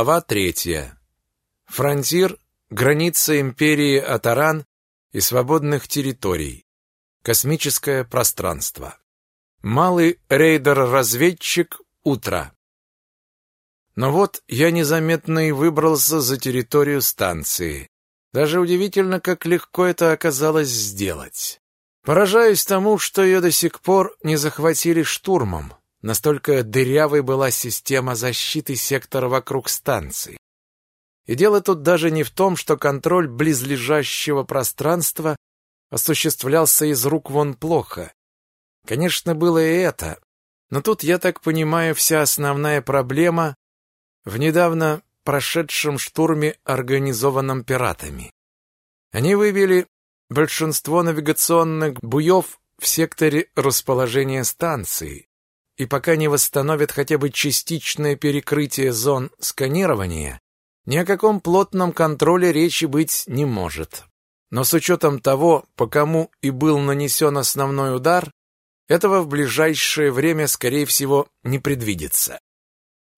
Глава третья. Фронтир, граница империи Атаран и свободных территорий. Космическое пространство. Малый рейдер-разведчик. Утро. Но вот я незаметно и выбрался за территорию станции. Даже удивительно, как легко это оказалось сделать. Поражаюсь тому, что ее до сих пор не захватили штурмом. Настолько дырявой была система защиты сектора вокруг станции. И дело тут даже не в том, что контроль близлежащего пространства осуществлялся из рук вон плохо. Конечно, было и это. Но тут, я так понимаю, вся основная проблема в недавно прошедшем штурме, организованном пиратами. Они выбили большинство навигационных буев в секторе расположения станции, и пока не восстановят хотя бы частичное перекрытие зон сканирования, ни о каком плотном контроле речи быть не может. Но с учетом того, по кому и был нанесен основной удар, этого в ближайшее время, скорее всего, не предвидится.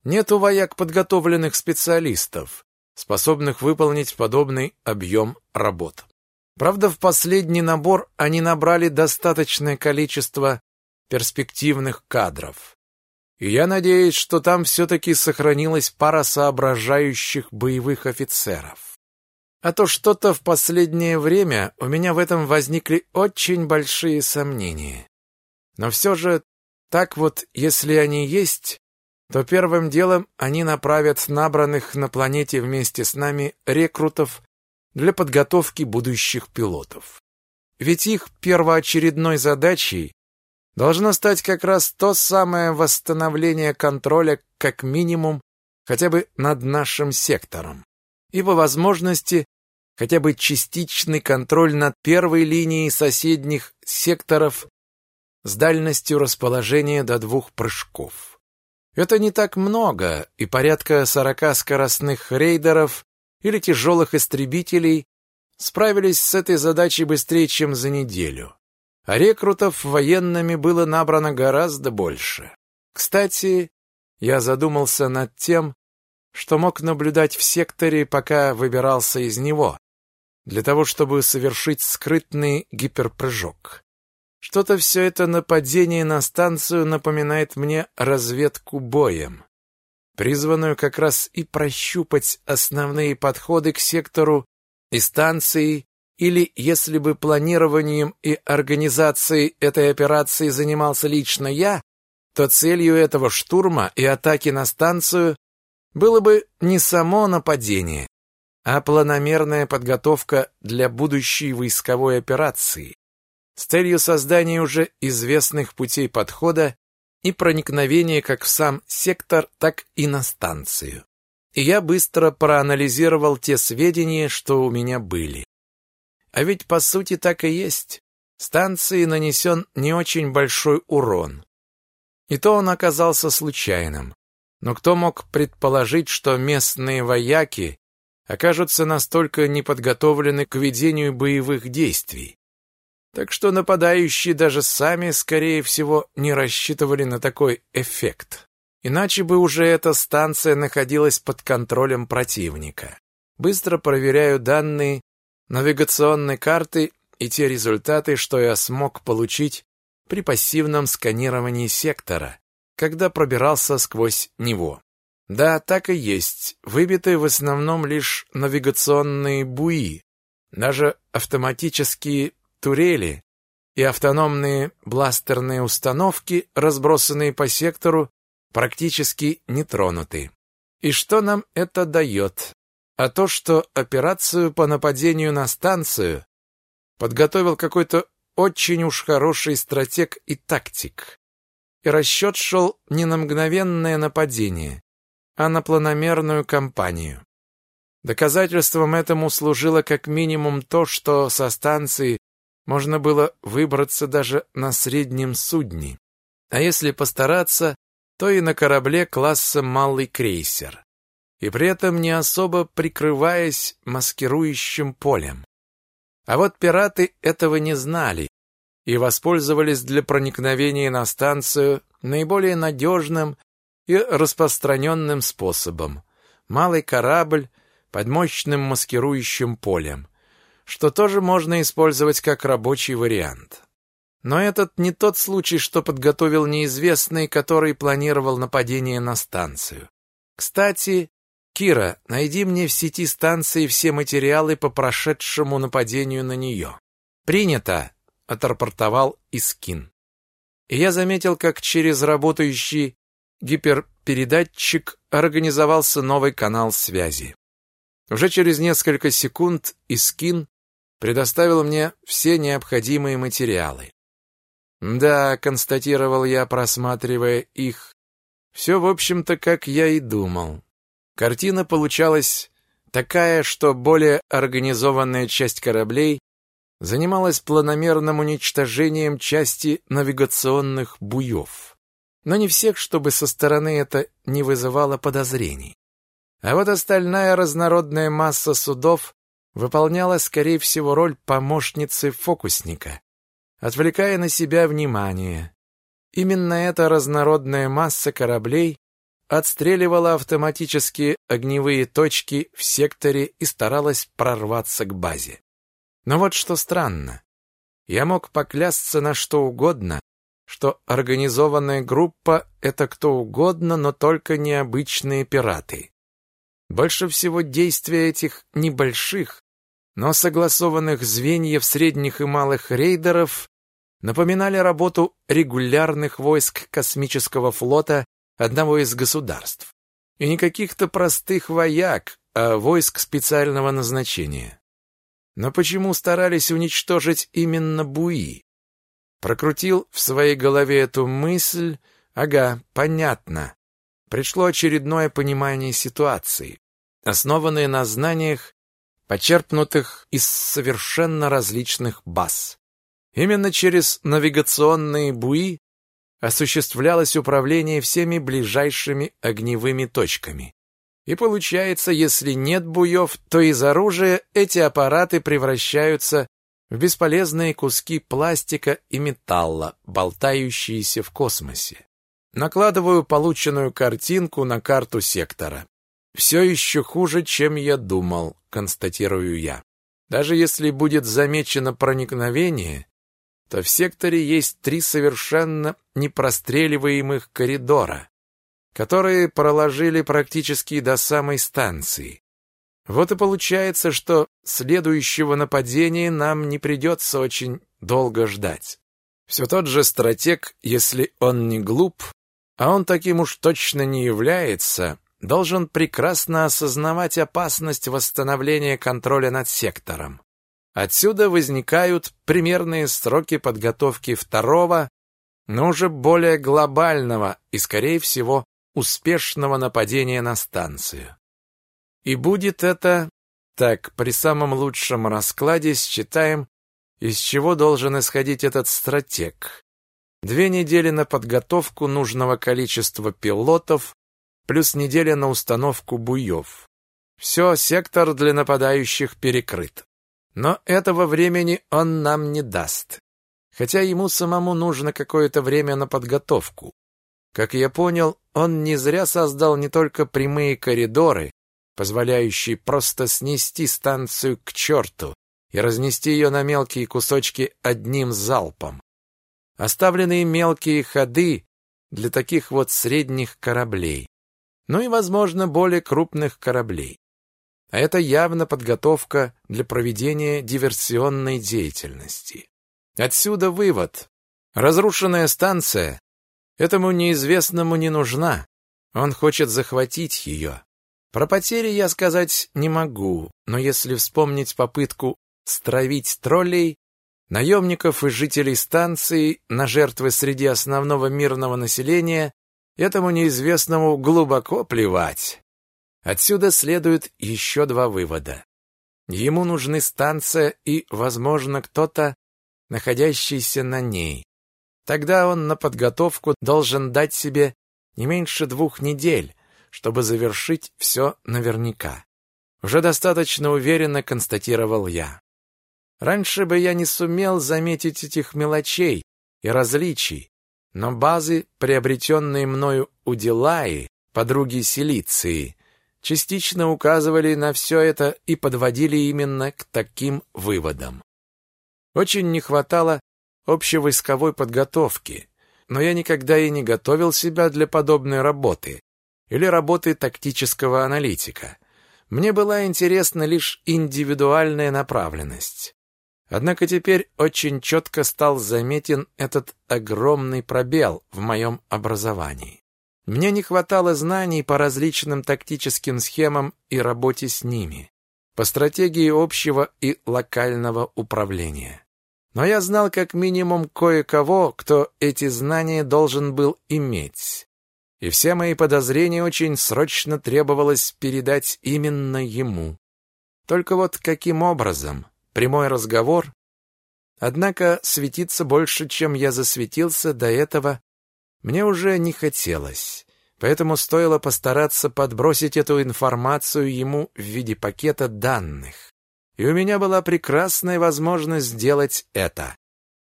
Нет у вояк подготовленных специалистов, способных выполнить подобный объем работ. Правда, в последний набор они набрали достаточное количество перспективных кадров. И я надеюсь, что там все-таки сохранилась пара соображающих боевых офицеров. А то что-то в последнее время у меня в этом возникли очень большие сомнения. Но все же, так вот, если они есть, то первым делом они направят набранных на планете вместе с нами рекрутов для подготовки будущих пилотов. Ведь их первоочередной задачей должно стать как раз то самое восстановление контроля как минимум хотя бы над нашим сектором. И по возможности хотя бы частичный контроль над первой линией соседних секторов с дальностью расположения до двух прыжков. Это не так много, и порядка сорока скоростных рейдеров или тяжелых истребителей справились с этой задачей быстрее, чем за неделю а рекрутов военными было набрано гораздо больше. Кстати, я задумался над тем, что мог наблюдать в секторе, пока выбирался из него, для того, чтобы совершить скрытный гиперпрыжок. Что-то все это нападение на станцию напоминает мне разведку боем, призванную как раз и прощупать основные подходы к сектору и станции или если бы планированием и организацией этой операции занимался лично я, то целью этого штурма и атаки на станцию было бы не само нападение, а планомерная подготовка для будущей войсковой операции с целью создания уже известных путей подхода и проникновения как в сам сектор, так и на станцию. И я быстро проанализировал те сведения, что у меня были. А ведь по сути так и есть. Станции нанесен не очень большой урон. И то он оказался случайным. Но кто мог предположить, что местные вояки окажутся настолько неподготовлены к ведению боевых действий? Так что нападающие даже сами, скорее всего, не рассчитывали на такой эффект. Иначе бы уже эта станция находилась под контролем противника. Быстро проверяю данные навигационной карты и те результаты, что я смог получить при пассивном сканировании сектора, когда пробирался сквозь него. Да, так и есть. Выбиты в основном лишь навигационные буи. Даже автоматические турели и автономные бластерные установки, разбросанные по сектору, практически не тронуты. И что нам это дает? А то, что операцию по нападению на станцию подготовил какой-то очень уж хороший стратег и тактик. И расчет шел не на мгновенное нападение, а на планомерную кампанию. Доказательством этому служило как минимум то, что со станции можно было выбраться даже на среднем судне, а если постараться, то и на корабле класса «Малый крейсер» и при этом не особо прикрываясь маскирующим полем. А вот пираты этого не знали и воспользовались для проникновения на станцию наиболее надежным и распространенным способом малый корабль под мощным маскирующим полем, что тоже можно использовать как рабочий вариант. Но этот не тот случай, что подготовил неизвестный, который планировал нападение на станцию. Кстати, Кира, найди мне в сети станции все материалы по прошедшему нападению на нее. Принято, отрапортовал Искин. И я заметил, как через работающий гиперпередатчик организовался новый канал связи. Уже через несколько секунд Искин предоставил мне все необходимые материалы. Да, констатировал я, просматривая их. Все, в общем-то, как я и думал. Картина получалась такая, что более организованная часть кораблей занималась планомерным уничтожением части навигационных буев. Но не всех, чтобы со стороны это не вызывало подозрений. А вот остальная разнородная масса судов выполняла, скорее всего, роль помощницы фокусника, отвлекая на себя внимание. Именно эта разнородная масса кораблей отстреливала автоматические огневые точки в секторе и старалась прорваться к базе. Но вот что странно. Я мог поклясться на что угодно, что организованная группа — это кто угодно, но только необычные пираты. Больше всего действия этих небольших, но согласованных звеньев средних и малых рейдеров напоминали работу регулярных войск космического флота одного из государств. И не каких-то простых вояк, а войск специального назначения. Но почему старались уничтожить именно буи? Прокрутил в своей голове эту мысль. Ага, понятно. Пришло очередное понимание ситуации, основанное на знаниях, почерпнутых из совершенно различных баз. Именно через навигационные буи осуществлялось управление всеми ближайшими огневыми точками. И получается, если нет буев, то из оружия эти аппараты превращаются в бесполезные куски пластика и металла, болтающиеся в космосе. Накладываю полученную картинку на карту сектора. Все еще хуже, чем я думал, констатирую я. Даже если будет замечено проникновение, то в секторе есть три совершенно непростреливаемых коридора, которые проложили практически до самой станции. Вот и получается, что следующего нападения нам не придется очень долго ждать. Все тот же стратег, если он не глуп, а он таким уж точно не является, должен прекрасно осознавать опасность восстановления контроля над сектором. Отсюда возникают примерные сроки подготовки второго, но уже более глобального и, скорее всего, успешного нападения на станцию. И будет это так, при самом лучшем раскладе считаем, из чего должен исходить этот стратег. Две недели на подготовку нужного количества пилотов, плюс неделя на установку буев. Все, сектор для нападающих перекрыт. Но этого времени он нам не даст. Хотя ему самому нужно какое-то время на подготовку. Как я понял, он не зря создал не только прямые коридоры, позволяющие просто снести станцию к черту и разнести ее на мелкие кусочки одним залпом. Оставленные мелкие ходы для таких вот средних кораблей, ну и, возможно, более крупных кораблей. А это явно подготовка для проведения диверсионной деятельности. Отсюда вывод. Разрушенная станция этому неизвестному не нужна. Он хочет захватить ее. Про потери я сказать не могу, но если вспомнить попытку стравить троллей, наемников и жителей станции на жертвы среди основного мирного населения, этому неизвестному глубоко плевать. Отсюда следует еще два вывода. Ему нужны станция и, возможно, кто-то, находящийся на ней. Тогда он на подготовку должен дать себе не меньше двух недель, чтобы завершить все наверняка. Уже достаточно уверенно констатировал я. Раньше бы я не сумел заметить этих мелочей и различий, но базы, приобретенные мною у Дилаи, подруги Силиции, частично указывали на все это и подводили именно к таким выводам. Очень не хватало общевойсковой подготовки, но я никогда и не готовил себя для подобной работы или работы тактического аналитика. Мне была интересна лишь индивидуальная направленность. Однако теперь очень четко стал заметен этот огромный пробел в моем образовании. Мне не хватало знаний по различным тактическим схемам и работе с ними, по стратегии общего и локального управления. Но я знал как минимум кое-кого, кто эти знания должен был иметь. И все мои подозрения очень срочно требовалось передать именно ему. Только вот каким образом? Прямой разговор? Однако светиться больше, чем я засветился до этого, мне уже не хотелось. Поэтому стоило постараться подбросить эту информацию ему в виде пакета данных и у меня была прекрасная возможность сделать это.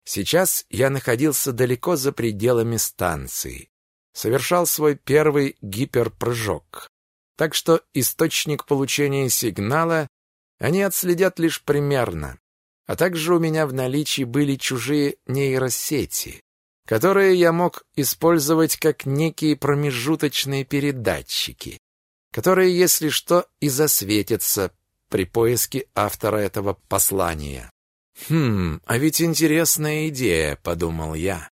Сейчас я находился далеко за пределами станции. Совершал свой первый гиперпрыжок. Так что источник получения сигнала они отследят лишь примерно. А также у меня в наличии были чужие нейросети, которые я мог использовать как некие промежуточные передатчики, которые, если что, и засветятся при поиске автора этого послания. «Хм, а ведь интересная идея», — подумал я.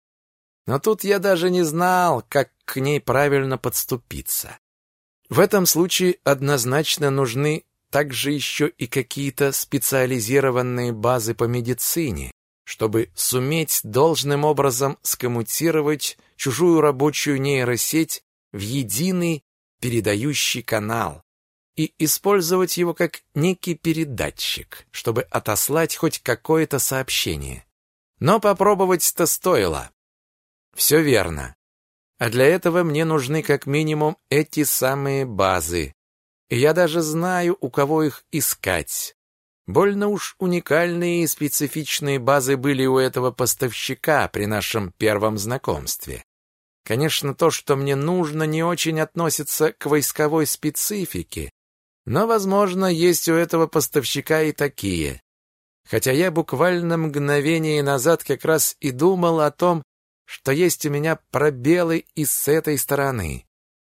Но тут я даже не знал, как к ней правильно подступиться. В этом случае однозначно нужны также еще и какие-то специализированные базы по медицине, чтобы суметь должным образом скоммутировать чужую рабочую нейросеть в единый передающий канал, и использовать его как некий передатчик, чтобы отослать хоть какое-то сообщение. Но попробовать-то стоило. Все верно. А для этого мне нужны как минимум эти самые базы. И я даже знаю, у кого их искать. Больно уж уникальные и специфичные базы были у этого поставщика при нашем первом знакомстве. Конечно, то, что мне нужно, не очень относится к войсковой специфике, но, возможно, есть у этого поставщика и такие. Хотя я буквально мгновение назад как раз и думал о том, что есть у меня пробелы и с этой стороны.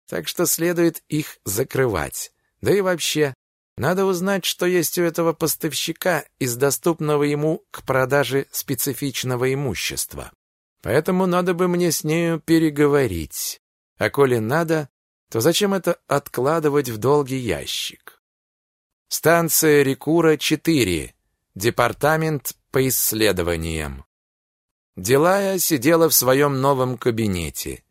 Так что следует их закрывать. Да и вообще, надо узнать, что есть у этого поставщика из доступного ему к продаже специфичного имущества. Поэтому надо бы мне с нею переговорить. А коли надо, то зачем это откладывать в долгий ящик? Станция Рекура-4. Департамент по исследованиям. Делая сидела в своем новом кабинете.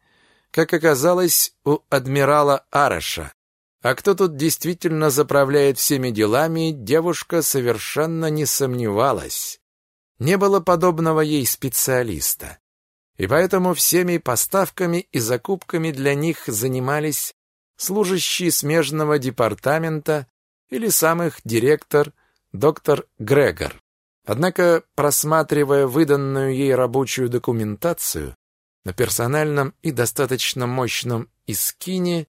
Как оказалось, у адмирала Араша. А кто тут действительно заправляет всеми делами, девушка совершенно не сомневалась. Не было подобного ей специалиста и поэтому всеми поставками и закупками для них занимались служащие смежного департамента или сам их директор доктор Грегор. Однако, просматривая выданную ей рабочую документацию на персональном и достаточно мощном искине,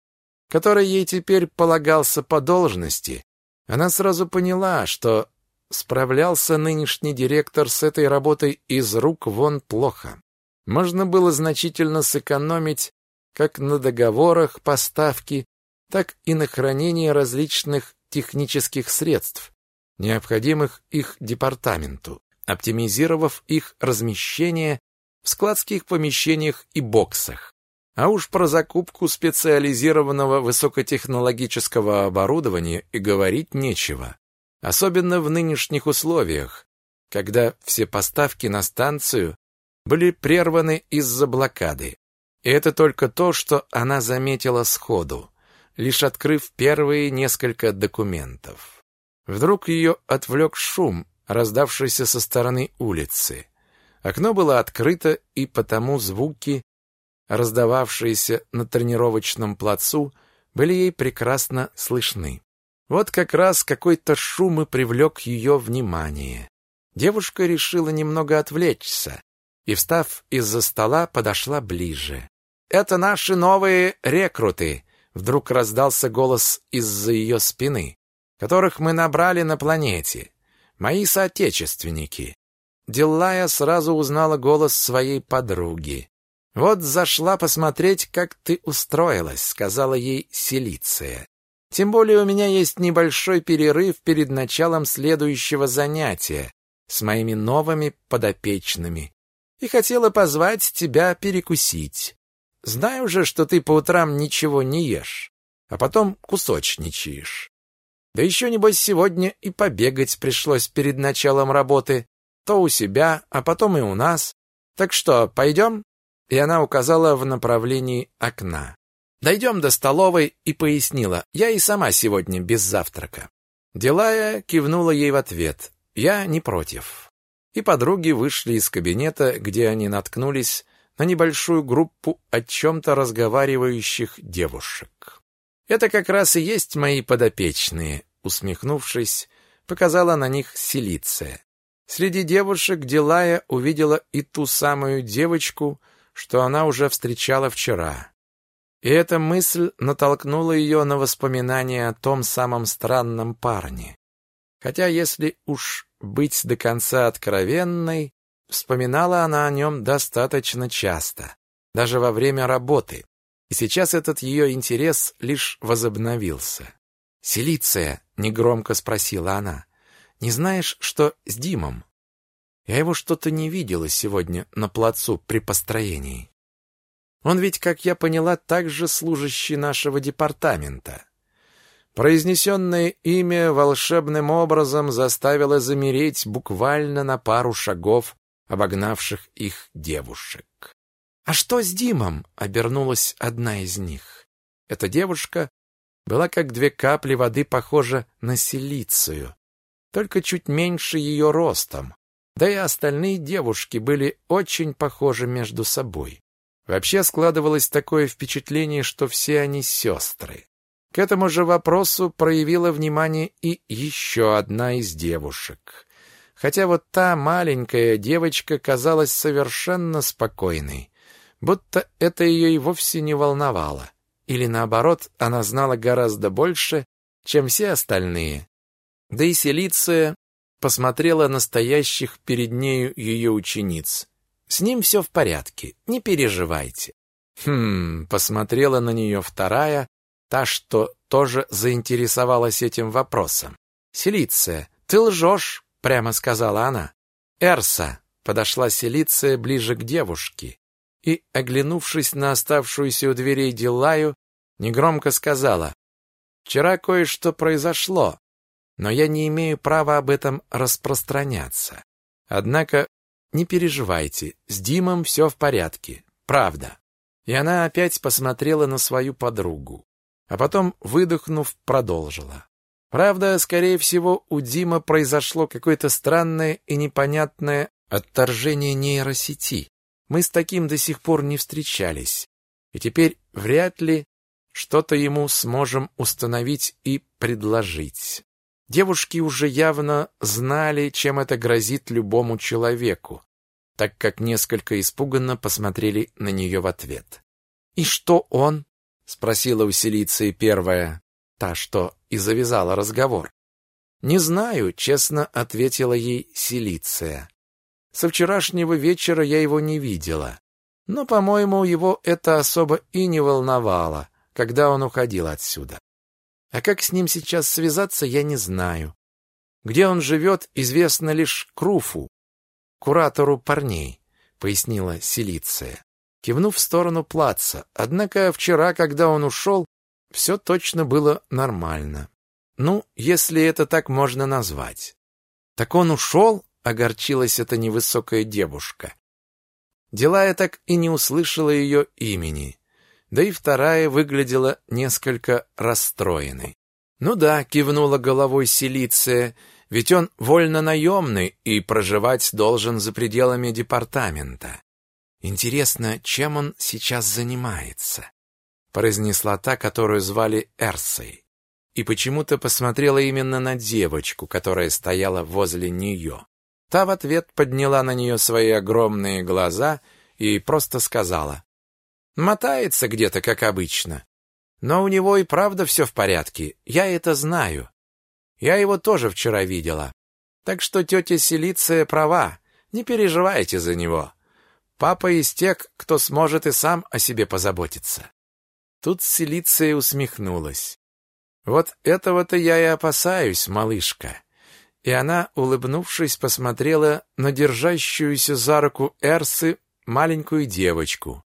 который ей теперь полагался по должности, она сразу поняла, что справлялся нынешний директор с этой работой из рук вон плохо. Можно было значительно сэкономить как на договорах поставки, так и на хранении различных технических средств, необходимых их департаменту, оптимизировав их размещение в складских помещениях и боксах. А уж про закупку специализированного высокотехнологического оборудования и говорить нечего. Особенно в нынешних условиях, когда все поставки на станцию были прерваны из-за блокады. И это только то, что она заметила сходу, лишь открыв первые несколько документов. Вдруг ее отвлек шум, раздавшийся со стороны улицы. Окно было открыто, и потому звуки, раздававшиеся на тренировочном плацу, были ей прекрасно слышны. Вот как раз какой-то шум и привлек ее внимание. Девушка решила немного отвлечься, и, встав из-за стола, подошла ближе. «Это наши новые рекруты. Вдруг раздался голос из-за ее спины, которых мы набрали на планете. Мои соотечественники. Диллая сразу узнала голос своей подруги. «Вот зашла посмотреть, как ты устроилась», — сказала ей Селиция. «Тем более у меня есть небольшой перерыв перед началом следующего занятия с моими новыми подопечными и хотела позвать тебя перекусить. Знаю же, что ты по утрам ничего не ешь, а потом кусочничаешь. Да еще, небось, сегодня и побегать пришлось перед началом работы, то у себя, а потом и у нас. Так что, пойдем?» И она указала в направлении окна. Дойдем до столовой и пояснила, я и сама сегодня без завтрака. Делая кивнула ей в ответ, я не против. И подруги вышли из кабинета, где они наткнулись на небольшую группу о чем-то разговаривающих девушек. «Это как раз и есть мои подопечные», усмехнувшись, показала на них Селиция. Среди девушек Делая увидела и ту самую девочку, что она уже встречала вчера. И эта мысль натолкнула ее на воспоминания о том самом странном парне. Хотя, если уж быть до конца откровенной, вспоминала она о нем достаточно часто, даже во время работы, и сейчас этот ее интерес лишь возобновился. «Селиция?» — негромко спросила она. «Не знаешь, что с Димом?» «Я его что-то не видела сегодня на плацу при построении. Он ведь, как я поняла, также служащий нашего департамента». Произнесенное имя волшебным образом заставило замереть буквально на пару шагов обогнавших их девушек. «А что с Димом?» — обернулась одна из них. Эта девушка была как две капли воды похожа на силицию, только чуть меньше ее ростом. Да и остальные девушки были очень похожи между собой. Вообще складывалось такое впечатление, что все они сестры. К этому же вопросу проявила внимание и еще одна из девушек. Хотя вот та маленькая девочка казалась совершенно спокойной, будто это ее и вовсе не волновало. Или наоборот, она знала гораздо больше, чем все остальные. Да и Селиция посмотрела на стоящих перед нею ее учениц. С ним все в порядке, не переживайте. Хм, посмотрела на нее вторая, та, что тоже заинтересовалась этим вопросом. «Селиция, ты лжешь», — прямо сказала она. «Эрса», — подошла Селиция ближе к девушке и, оглянувшись на оставшуюся у дверей Дилаю, негромко сказала, «Вчера кое-что произошло, но я не имею права об этом распространяться. Однако не переживайте, с Димом все в порядке, правда». И она опять посмотрела на свою подругу, а потом, выдохнув, продолжила. Правда, скорее всего, у Дима произошло какое-то странное и непонятное отторжение нейросети. Мы с таким до сих пор не встречались, и теперь вряд ли что-то ему сможем установить и предложить. Девушки уже явно знали, чем это грозит любому человеку, так как несколько испуганно посмотрели на нее в ответ. «И что он?» — спросила у Селиции первая, та, что и завязала разговор. «Не знаю», — честно ответила ей Селиция. «Со вчерашнего вечера я его не видела, но, по-моему, его это особо и не волновало когда он уходил отсюда. А как с ним сейчас связаться, я не знаю. Где он живет, известно лишь Круфу, куратору парней, пояснила Селиция, кивнув в сторону плаца. Однако вчера, когда он ушел, все точно было нормально. Ну, если это так можно назвать. Так он ушел? Огорчилась эта невысокая девушка. Дела я так и не услышала ее имени да и вторая выглядела несколько расстроенной. «Ну да», — кивнула головой Селиция, «ведь он вольно-наемный и проживать должен за пределами департамента. Интересно, чем он сейчас занимается?» произнесла та, которую звали Эрсой, и почему-то посмотрела именно на девочку, которая стояла возле нее. Та в ответ подняла на нее свои огромные глаза и просто сказала Мотается где-то, как обычно. Но у него и правда все в порядке. Я это знаю. Я его тоже вчера видела. Так что тетя Селиция права. Не переживайте за него. Папа из тех, кто сможет и сам о себе позаботиться. Тут Селиция усмехнулась. Вот этого-то я и опасаюсь, малышка. И она, улыбнувшись, посмотрела на держащуюся за руку Эрсы маленькую девочку.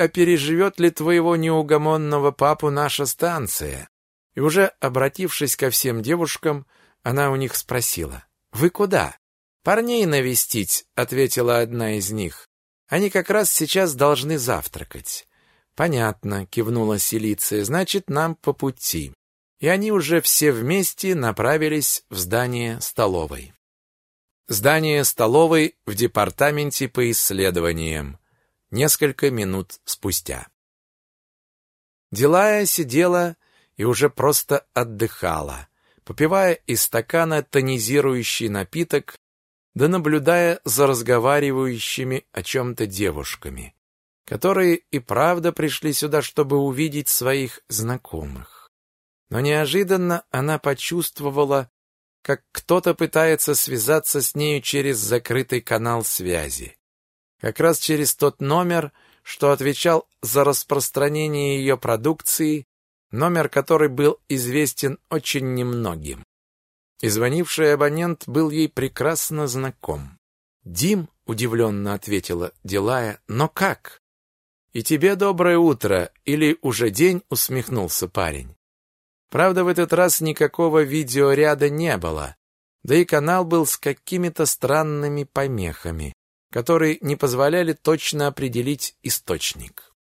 А переживет ли твоего неугомонного папу наша станция? И уже обратившись ко всем девушкам, она у них спросила: "Вы куда?" «Парней навестить», — ответила одна из них. «Они как раз сейчас должны завтракать». «Понятно», — кивнула Селиция, — «значит, нам по пути». И они уже все вместе направились в здание столовой. Здание столовой в департаменте по исследованиям. Несколько минут спустя. Делая сидела и уже просто отдыхала, попивая из стакана тонизирующий напиток да наблюдая за разговаривающими о чем-то девушками, которые и правда пришли сюда, чтобы увидеть своих знакомых. Но неожиданно она почувствовала, как кто-то пытается связаться с нею через закрытый канал связи. Как раз через тот номер, что отвечал за распространение ее продукции, номер который был известен очень немногим и звонивший абонент был ей прекрасно знаком. «Дим», — удивленно ответила Делая, — «но как?» «И тебе доброе утро, или уже день?» — усмехнулся парень. Правда, в этот раз никакого видеоряда не было, да и канал был с какими-то странными помехами, которые не позволяли точно определить источник.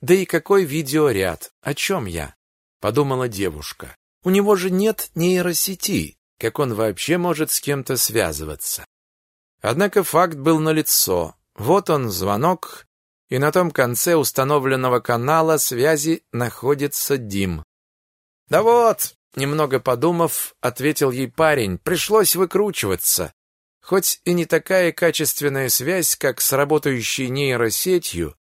«Да и какой видеоряд? О чем я?» — подумала девушка. У него же нет нейросети, как он вообще может с кем-то связываться? Однако факт был налицо. Вот он, звонок, и на том конце установленного канала связи находится Дим. «Да вот», — немного подумав, ответил ей парень, пришлось выкручиваться. Хоть и не такая качественная связь, как с работающей нейросетью,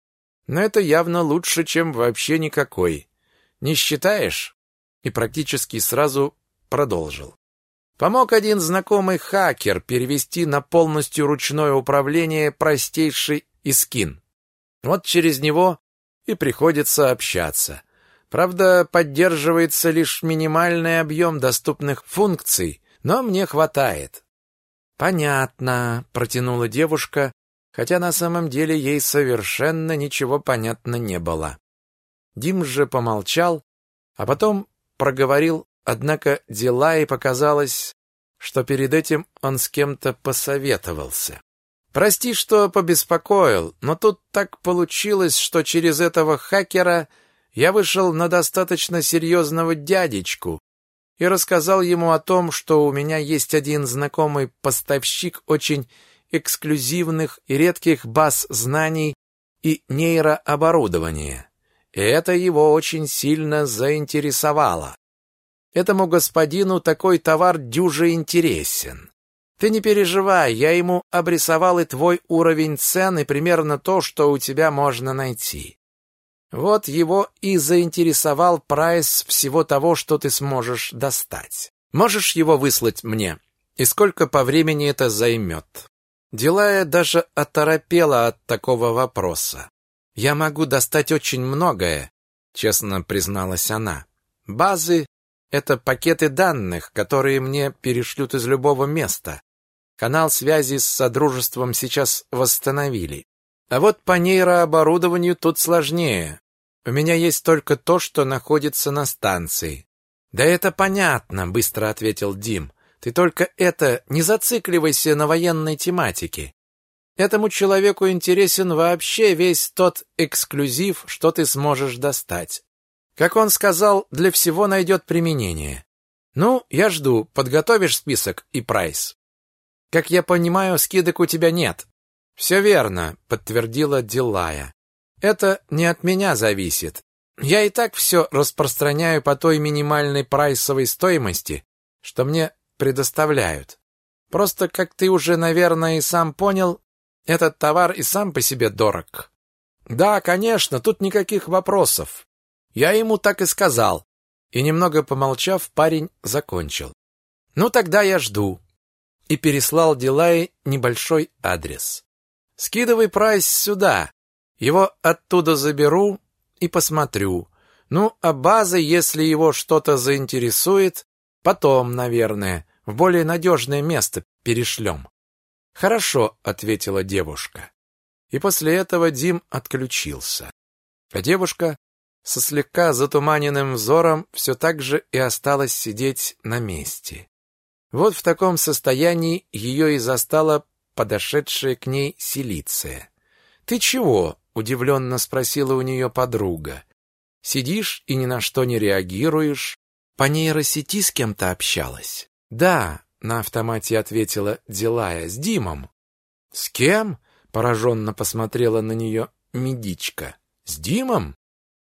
но это явно лучше, чем вообще никакой. Не считаешь? и практически сразу продолжил. Помог один знакомый хакер перевести на полностью ручное управление простейший искин. Вот через него и приходится общаться. Правда, поддерживается лишь минимальный объем доступных функций, но мне хватает. Понятно, протянула девушка, хотя на самом деле ей совершенно ничего понятно не было. Дим же помолчал, а потом проговорил, однако дела и показалось, что перед этим он с кем-то посоветовался. Прости, что побеспокоил, но тут так получилось, что через этого хакера я вышел на достаточно серьезного дядечку и рассказал ему о том, что у меня есть один знакомый поставщик очень эксклюзивных и редких баз знаний и нейрооборудования. И это его очень сильно заинтересовало. Этому господину такой товар дюже интересен. Ты не переживай, я ему обрисовал и твой уровень цен и примерно то, что у тебя можно найти. Вот его и заинтересовал прайс всего того, что ты сможешь достать. Можешь его выслать мне? И сколько по времени это займет?» Делая даже оторопела от такого вопроса. Я могу достать очень многое, честно призналась она. Базы это пакеты данных, которые мне перешлют из любого места. Канал связи с содружеством сейчас восстановили. А вот по нейрооборудованию тут сложнее. У меня есть только то, что находится на станции. Да это понятно, быстро ответил Дим. Ты только это не зацикливайся на военной тематике. Этому человеку интересен вообще весь тот эксклюзив, что ты сможешь достать. Как он сказал, для всего найдет применение. Ну, я жду. Подготовишь список и прайс. Как я понимаю, скидок у тебя нет. Все верно, подтвердила Дилая. Это не от меня зависит. Я и так все распространяю по той минимальной прайсовой стоимости, что мне предоставляют. Просто, как ты уже, наверное, и сам понял, этот товар и сам по себе дорог. Да, конечно, тут никаких вопросов. Я ему так и сказал. И немного помолчав, парень закончил. Ну тогда я жду. И переслал Дилае небольшой адрес. Скидывай прайс сюда. Его оттуда заберу и посмотрю. Ну, а базы, если его что-то заинтересует, потом, наверное, в более надежное место перешлем. Хорошо, ответила девушка. И после этого Дим отключился. А девушка со слегка затуманенным взором все так же и осталась сидеть на месте. Вот в таком состоянии ее и застала подошедшая к ней Селиция. «Ты чего?» — удивленно спросила у нее подруга. «Сидишь и ни на что не реагируешь. По нейросети с кем-то общалась?» «Да», — на автомате ответила Дилая, — «с Димом». «С кем?» — пораженно посмотрела на нее медичка. «С Димом?»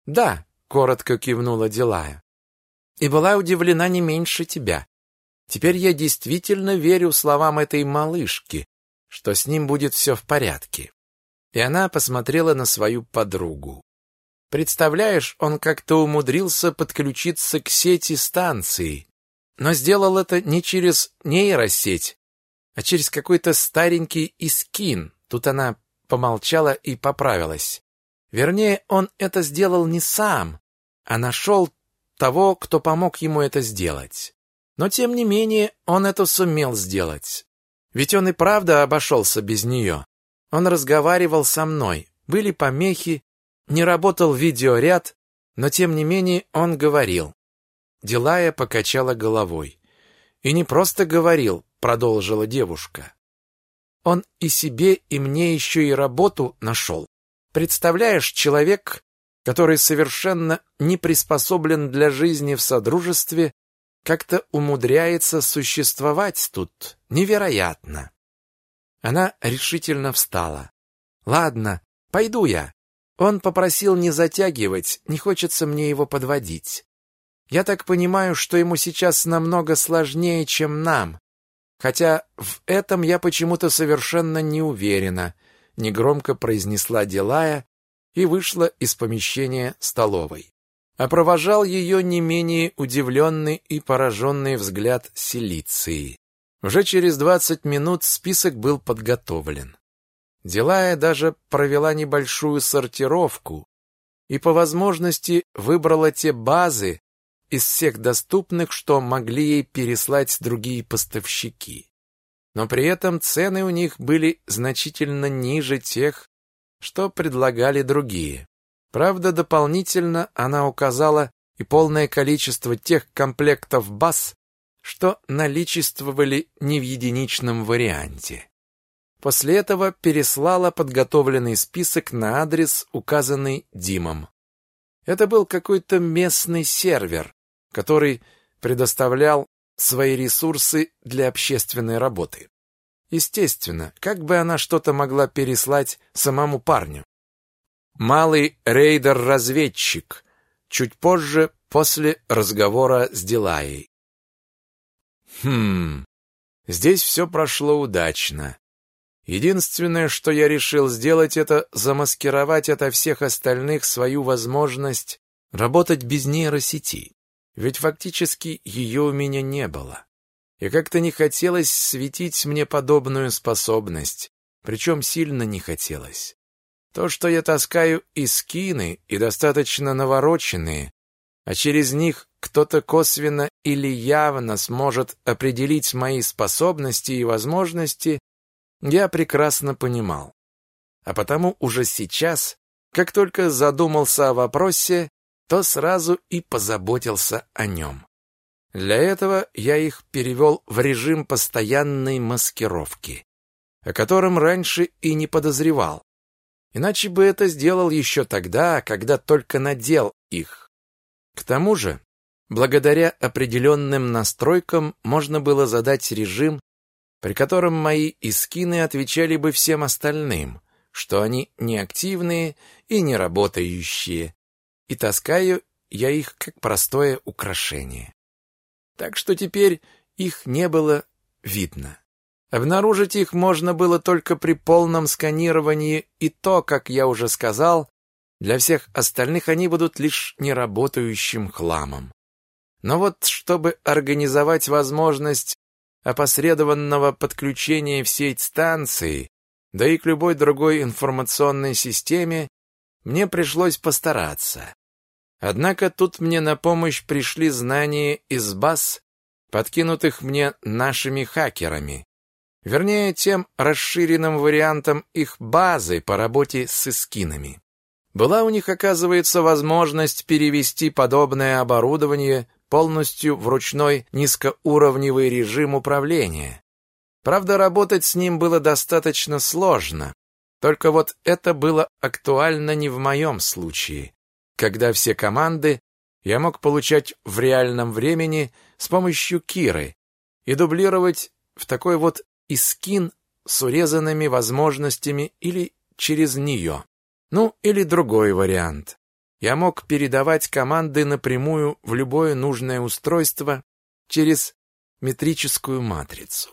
«Да», — коротко кивнула Дилая. «И была удивлена не меньше тебя. Теперь я действительно верю словам этой малышки, что с ним будет все в порядке». И она посмотрела на свою подругу. Представляешь, он как-то умудрился подключиться к сети станции, но сделал это не через нейросеть, а через какой-то старенький искин. Тут она помолчала и поправилась. Вернее, он это сделал не сам, а нашел того, кто помог ему это сделать. Но, тем не менее, он это сумел сделать. Ведь он и правда обошелся без нее. Он разговаривал со мной, были помехи, не работал видеоряд, но, тем не менее, он говорил. Делая покачала головой. И не просто говорил, продолжила девушка. Он и себе, и мне еще и работу нашел. Представляешь, человек, который совершенно не приспособлен для жизни в содружестве, как-то умудряется существовать тут. Невероятно. Она решительно встала. Ладно, пойду я. Он попросил не затягивать, не хочется мне его подводить. Я так понимаю, что ему сейчас намного сложнее, чем нам. Хотя в этом я почему-то совершенно не уверена негромко произнесла Делая и вышла из помещения столовой. А провожал ее не менее удивленный и пораженный взгляд Селиции. Уже через двадцать минут список был подготовлен. Делая даже провела небольшую сортировку и по возможности выбрала те базы из всех доступных, что могли ей переслать другие поставщики но при этом цены у них были значительно ниже тех, что предлагали другие. Правда, дополнительно она указала и полное количество тех комплектов баз, что наличествовали не в единичном варианте. После этого переслала подготовленный список на адрес, указанный Димом. Это был какой-то местный сервер, который предоставлял свои ресурсы для общественной работы. Естественно, как бы она что-то могла переслать самому парню? Малый рейдер-разведчик. Чуть позже, после разговора с Дилаей. Хм, здесь все прошло удачно. Единственное, что я решил сделать, это замаскировать ото всех остальных свою возможность работать без нейросети. Ведь фактически ее у меня не было. И как-то не хотелось светить мне подобную способность, причем сильно не хотелось. То, что я таскаю и скины, и достаточно навороченные, а через них кто-то косвенно или явно сможет определить мои способности и возможности, я прекрасно понимал. А потому уже сейчас, как только задумался о вопросе, то сразу и позаботился о нем. Для этого я их перевел в режим постоянной маскировки, о котором раньше и не подозревал. Иначе бы это сделал еще тогда, когда только надел их. К тому же, благодаря определенным настройкам можно было задать режим, при котором мои искины отвечали бы всем остальным, что они неактивные и не работающие, и таскаю я их как простое украшение. Так что теперь их не было видно. Обнаружить их можно было только при полном сканировании, и то, как я уже сказал, Для всех остальных они будут лишь неработающим хламом. Но вот чтобы организовать возможность опосредованного подключения в сеть станции, да и к любой другой информационной системе, мне пришлось постараться. Однако тут мне на помощь пришли знания из баз, подкинутых мне нашими хакерами. Вернее, тем расширенным вариантом их базы по работе с эскинами. Была у них, оказывается, возможность перевести подобное оборудование полностью в ручной низкоуровневый режим управления. Правда, работать с ним было достаточно сложно. Только вот это было актуально не в моем случае, когда все команды я мог получать в реальном времени с помощью Киры и дублировать в такой вот искин с урезанными возможностями или через нее. Ну, или другой вариант. Я мог передавать команды напрямую в любое нужное устройство через метрическую матрицу.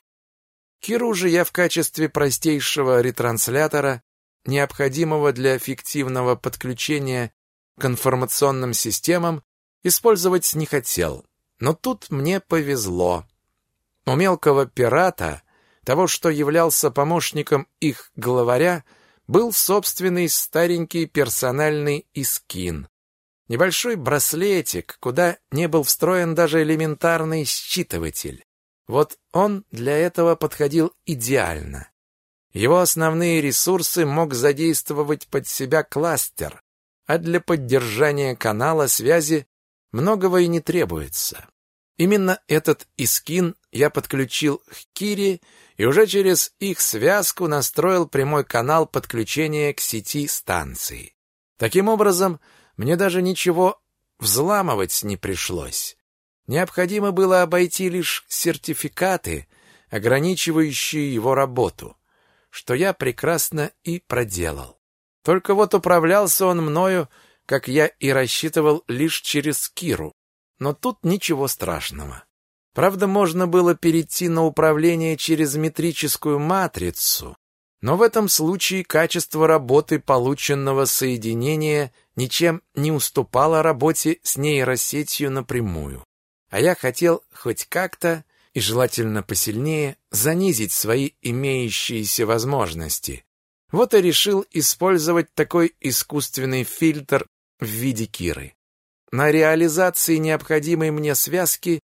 Киру же я в качестве простейшего ретранслятора, необходимого для эффективного подключения к информационным системам, использовать не хотел. Но тут мне повезло. У мелкого пирата, того, что являлся помощником их главаря, был собственный старенький персональный искин. Небольшой браслетик, куда не был встроен даже элементарный считыватель. Вот он для этого подходил идеально. Его основные ресурсы мог задействовать под себя кластер, а для поддержания канала связи многого и не требуется. Именно этот искин я подключил к Кире и уже через их связку настроил прямой канал подключения к сети станции. Таким образом, мне даже ничего взламывать не пришлось. Необходимо было обойти лишь сертификаты, ограничивающие его работу, что я прекрасно и проделал. Только вот управлялся он мною, как я и рассчитывал, лишь через Киру. Но тут ничего страшного. Правда, можно было перейти на управление через метрическую матрицу, но в этом случае качество работы полученного соединения ничем не уступало работе с нейросетью напрямую. А я хотел хоть как-то, и желательно посильнее, занизить свои имеющиеся возможности. Вот и решил использовать такой искусственный фильтр в виде Киры. На реализации необходимой мне связки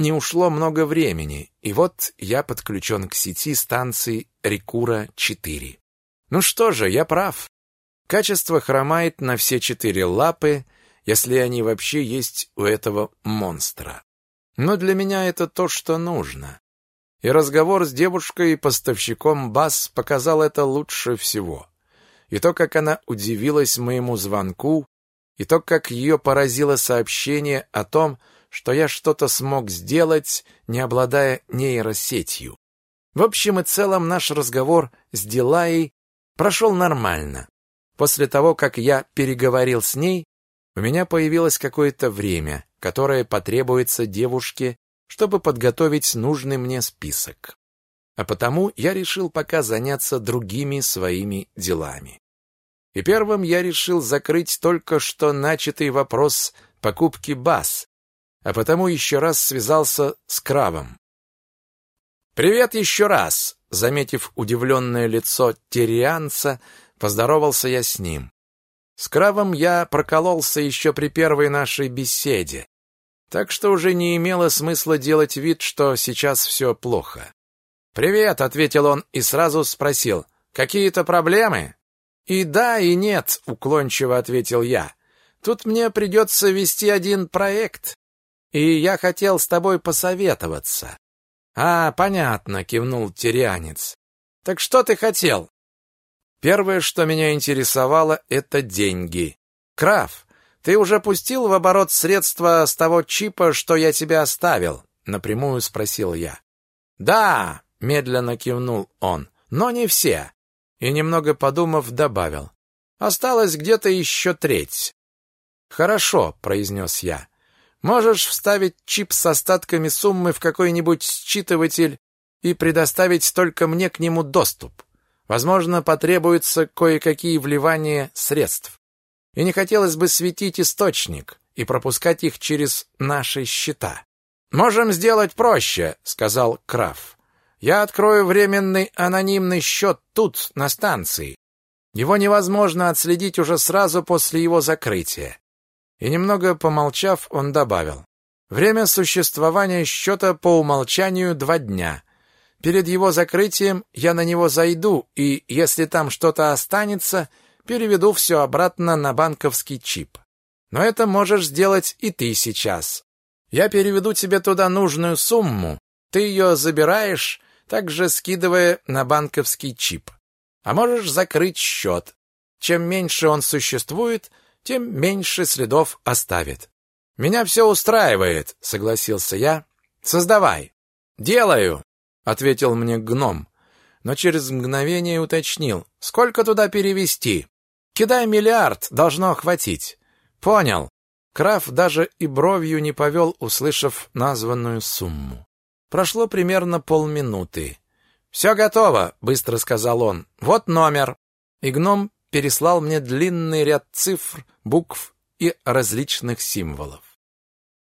не ушло много времени, и вот я подключен к сети станции Рекура-4. Ну что же, я прав. Качество хромает на все четыре лапы, если они вообще есть у этого монстра. Но для меня это то, что нужно. И разговор с девушкой и поставщиком БАС показал это лучше всего. И то, как она удивилась моему звонку, и то, как ее поразило сообщение о том, что я что-то смог сделать, не обладая нейросетью. В общем и целом наш разговор с Дилаей прошел нормально. После того, как я переговорил с ней, у меня появилось какое-то время, которое потребуется девушке, чтобы подготовить нужный мне список. А потому я решил пока заняться другими своими делами. И первым я решил закрыть только что начатый вопрос покупки баз, а потому еще раз связался с Кравом. «Привет еще раз!» Заметив удивленное лицо Террианца, поздоровался я с ним. С Кравом я прокололся еще при первой нашей беседе, так что уже не имело смысла делать вид, что сейчас все плохо. «Привет», — ответил он и сразу спросил, «какие-то проблемы?» «И да, и нет», — уклончиво ответил я. «Тут мне придется вести один проект, и я хотел с тобой посоветоваться». «А, понятно», — кивнул Тирианец. «Так что ты хотел?» Первое, что меня интересовало, это деньги. «Краф, ты уже пустил в оборот средства с того чипа, что я тебе оставил?» — напрямую спросил я. «Да», — медленно кивнул он, — «но не все и, немного подумав, добавил. «Осталось где-то еще треть». «Хорошо», — произнес я. «Можешь вставить чип с остатками суммы в какой-нибудь считыватель и предоставить только мне к нему доступ. Возможно, потребуется кое-какие вливания средств». И не хотелось бы светить источник и пропускать их через наши счета. «Можем сделать проще», — сказал Краф. «Я открою временный анонимный счет тут, на станции. Его невозможно отследить уже сразу после его закрытия». И немного помолчав, он добавил. «Время существования счета по умолчанию два дня. Перед его закрытием я на него зайду, и, если там что-то останется, переведу все обратно на банковский чип. Но это можешь сделать и ты сейчас. Я переведу тебе туда нужную сумму, ты ее забираешь, также скидывая на банковский чип. А можешь закрыть счет. Чем меньше он существует, тем меньше следов оставит. Меня все устраивает, согласился я. Создавай. Делаю, ответил мне гном, но через мгновение уточнил: сколько туда перевести? Кидай миллиард, должно хватить. Понял. Краф даже и бровью не повел, услышав названную сумму. Прошло примерно полминуты. «Все готово», — быстро сказал он. «Вот номер». И гном переслал мне длинный ряд цифр, букв и различных символов.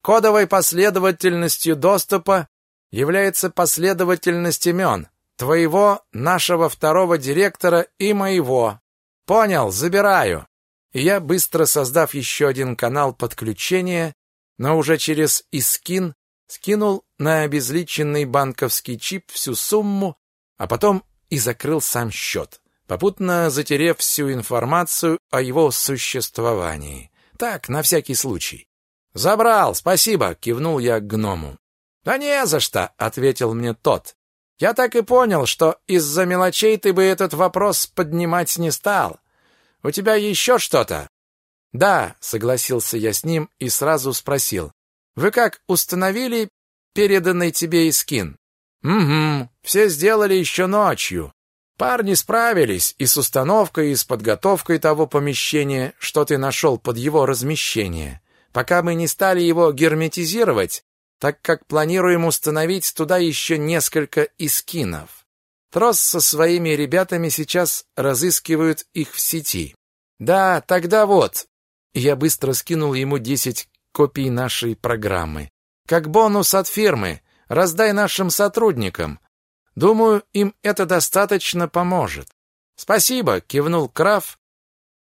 Кодовой последовательностью доступа является последовательность имен твоего, нашего второго директора и моего. Понял, забираю и я, быстро создав еще один канал подключения, но уже через Искин, скинул на обезличенный банковский чип всю сумму, а потом и закрыл сам счет, попутно затерев всю информацию о его существовании. Так, на всякий случай. «Забрал, спасибо!» — кивнул я гному. «Да не за что!» — ответил мне тот. «Я так и понял, что из-за мелочей ты бы этот вопрос поднимать не стал. У тебя еще что-то?» «Да», — согласился я с ним и сразу спросил. «Вы как, установили переданный тебе искин?» «Угу, все сделали еще ночью. Парни справились и с установкой, и с подготовкой того помещения, что ты нашел под его размещение. Пока мы не стали его герметизировать, так как планируем установить туда еще несколько искинов. Трос со своими ребятами сейчас разыскивают их в сети. Да, тогда вот. Я быстро скинул ему десять копий нашей программы. Как бонус от фирмы. Раздай нашим сотрудникам. Думаю, им это достаточно поможет. Спасибо, кивнул Краф,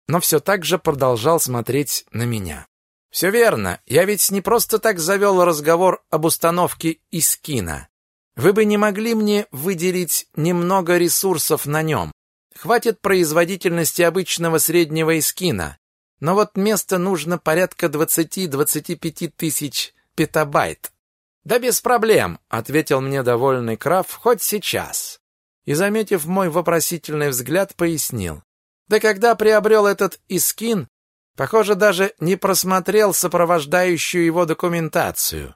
но все так же продолжал смотреть на меня. Все верно. Я ведь не просто так завел разговор об установке Искина. Вы бы не могли мне выделить немного ресурсов на нем? Хватит производительности обычного среднего эскина, но вот места нужно порядка 20-25 тысяч петабайт. «Да без проблем», — ответил мне довольный Краф, — «хоть сейчас». И, заметив мой вопросительный взгляд, пояснил. «Да когда приобрел этот искин, похоже, даже не просмотрел сопровождающую его документацию».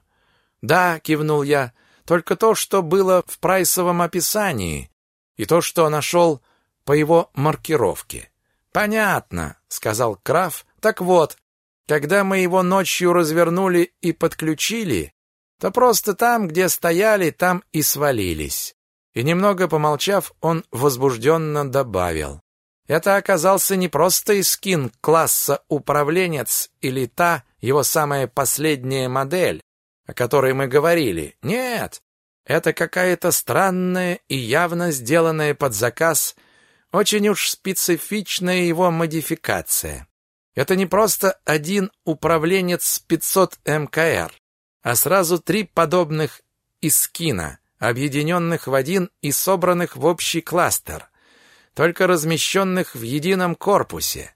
«Да», — кивнул я, только то, что было в прайсовом описании, и то, что нашел по его маркировке. Понятно, сказал Краф. Так вот, когда мы его ночью развернули и подключили, то просто там, где стояли, там и свалились. И немного помолчав, он возбужденно добавил: это оказался не просто искин класса управленец или та его самая последняя модель, о которой мы говорили. Нет, это какая-то странная и явно сделанная под заказ, очень уж специфичная его модификация. Это не просто один управленец 500 МКР, а сразу три подобных искина, объединенных в один и собранных в общий кластер, только размещенных в едином корпусе.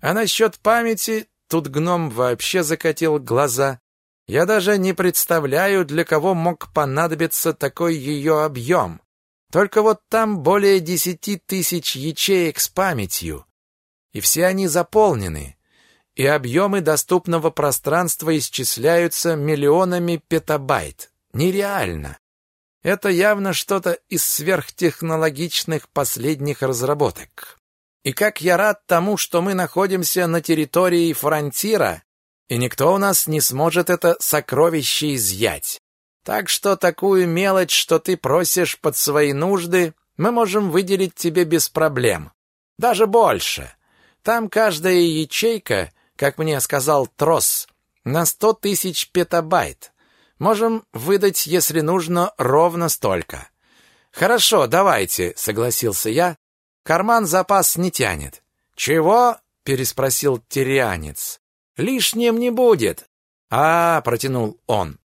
А насчет памяти тут гном вообще закатил глаза. Я даже не представляю, для кого мог понадобиться такой ее объем. Только вот там более десяти тысяч ячеек с памятью, и все они заполнены, и объемы доступного пространства исчисляются миллионами петабайт. Нереально. Это явно что-то из сверхтехнологичных последних разработок. И как я рад тому, что мы находимся на территории фронтира, и никто у нас не сможет это сокровище изъять. Так что такую мелочь, что ты просишь под свои нужды, мы можем выделить тебе без проблем. Даже больше. Там каждая ячейка, как мне сказал Трос, на сто тысяч петабайт. Можем выдать, если нужно, ровно столько. Хорошо, давайте, согласился я. Карман запас не тянет. Чего? переспросил тирианец. Лишним не будет. А, протянул он.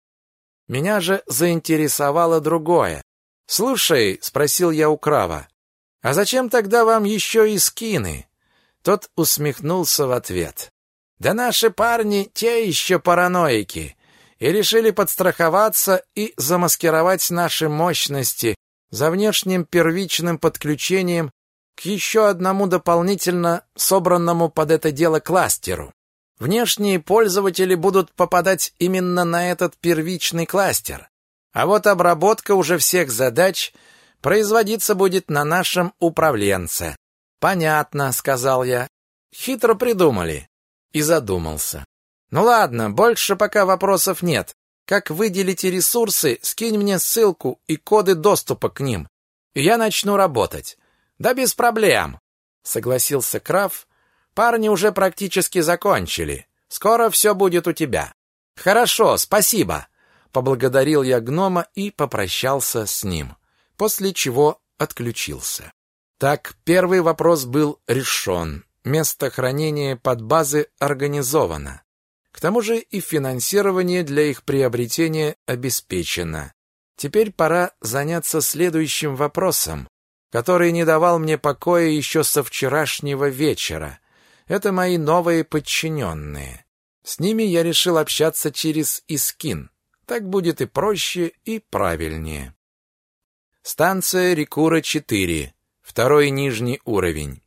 Меня же заинтересовало другое. Слушай, спросил я у Крава. А зачем тогда вам еще и скины? Тот усмехнулся в ответ. Да наши парни те еще параноики и решили подстраховаться и замаскировать наши мощности за внешним первичным подключением к еще одному дополнительно собранному под это дело кластеру. Внешние пользователи будут попадать именно на этот первичный кластер. А вот обработка уже всех задач производиться будет на нашем управленце. Понятно, сказал я. Хитро придумали. И задумался. Ну ладно, больше пока вопросов нет. Как выделите ресурсы, скинь мне ссылку и коды доступа к ним. И я начну работать. Да без проблем, согласился Краф. Парни уже практически закончили. Скоро все будет у тебя. Хорошо, спасибо, поблагодарил я гнома и попрощался с ним, после чего отключился. Так, первый вопрос был решен. Место хранения под базы организовано. К тому же и финансирование для их приобретения обеспечено. Теперь пора заняться следующим вопросом, который не давал мне покоя еще со вчерашнего вечера. Это мои новые подчиненные. С ними я решил общаться через Искин. Так будет и проще, и правильнее. Станция Рекура-4. Второй нижний уровень.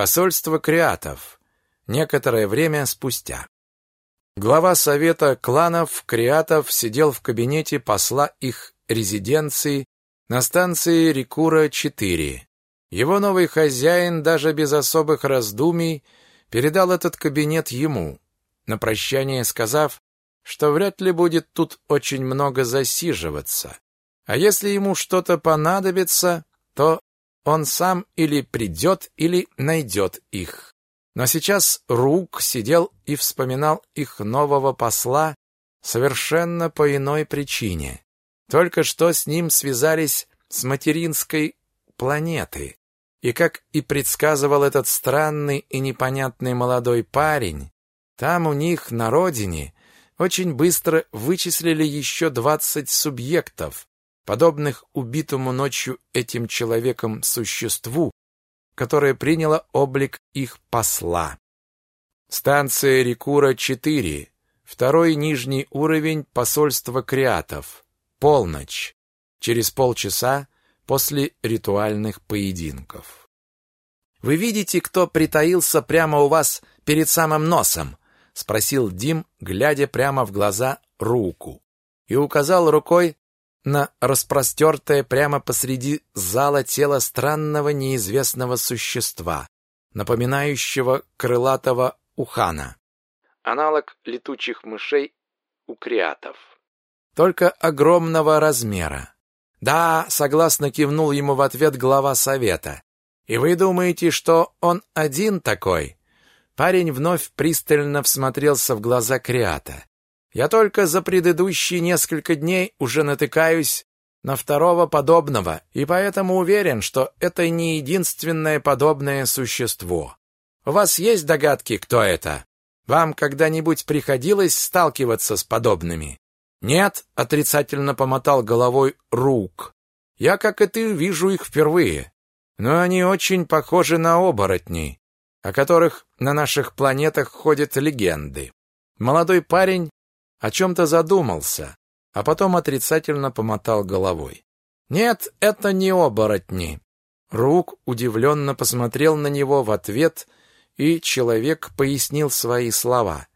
Посольство Креатов. Некоторое время спустя. Глава совета кланов Креатов сидел в кабинете посла их резиденции на станции Рекура-4. Его новый хозяин даже без особых раздумий передал этот кабинет ему, на прощание сказав, что вряд ли будет тут очень много засиживаться. А если ему что-то понадобится, то он сам или придет, или найдет их. Но сейчас Рук сидел и вспоминал их нового посла совершенно по иной причине. Только что с ним связались с материнской планеты. И как и предсказывал этот странный и непонятный молодой парень, там у них на родине очень быстро вычислили еще двадцать субъектов, подобных убитому ночью этим человеком существу, которое приняло облик их посла. Станция Рекура-4, второй нижний уровень посольства Креатов. Полночь. Через полчаса после ритуальных поединков. Вы видите, кто притаился прямо у вас перед самым носом? спросил Дим, глядя прямо в глаза руку, и указал рукой на распростертое прямо посреди зала тело странного неизвестного существа, напоминающего крылатого ухана. Аналог летучих мышей у креатов. Только огромного размера. Да, согласно кивнул ему в ответ глава совета. И вы думаете, что он один такой? Парень вновь пристально всмотрелся в глаза Креата. Я только за предыдущие несколько дней уже натыкаюсь на второго подобного, и поэтому уверен, что это не единственное подобное существо. У вас есть догадки, кто это? Вам когда-нибудь приходилось сталкиваться с подобными? Нет, отрицательно помотал головой Рук. Я, как и ты, вижу их впервые. Но они очень похожи на оборотней, о которых на наших планетах ходят легенды. Молодой парень о чем-то задумался, а потом отрицательно помотал головой. «Нет, это не оборотни». Рук удивленно посмотрел на него в ответ, и человек пояснил свои слова.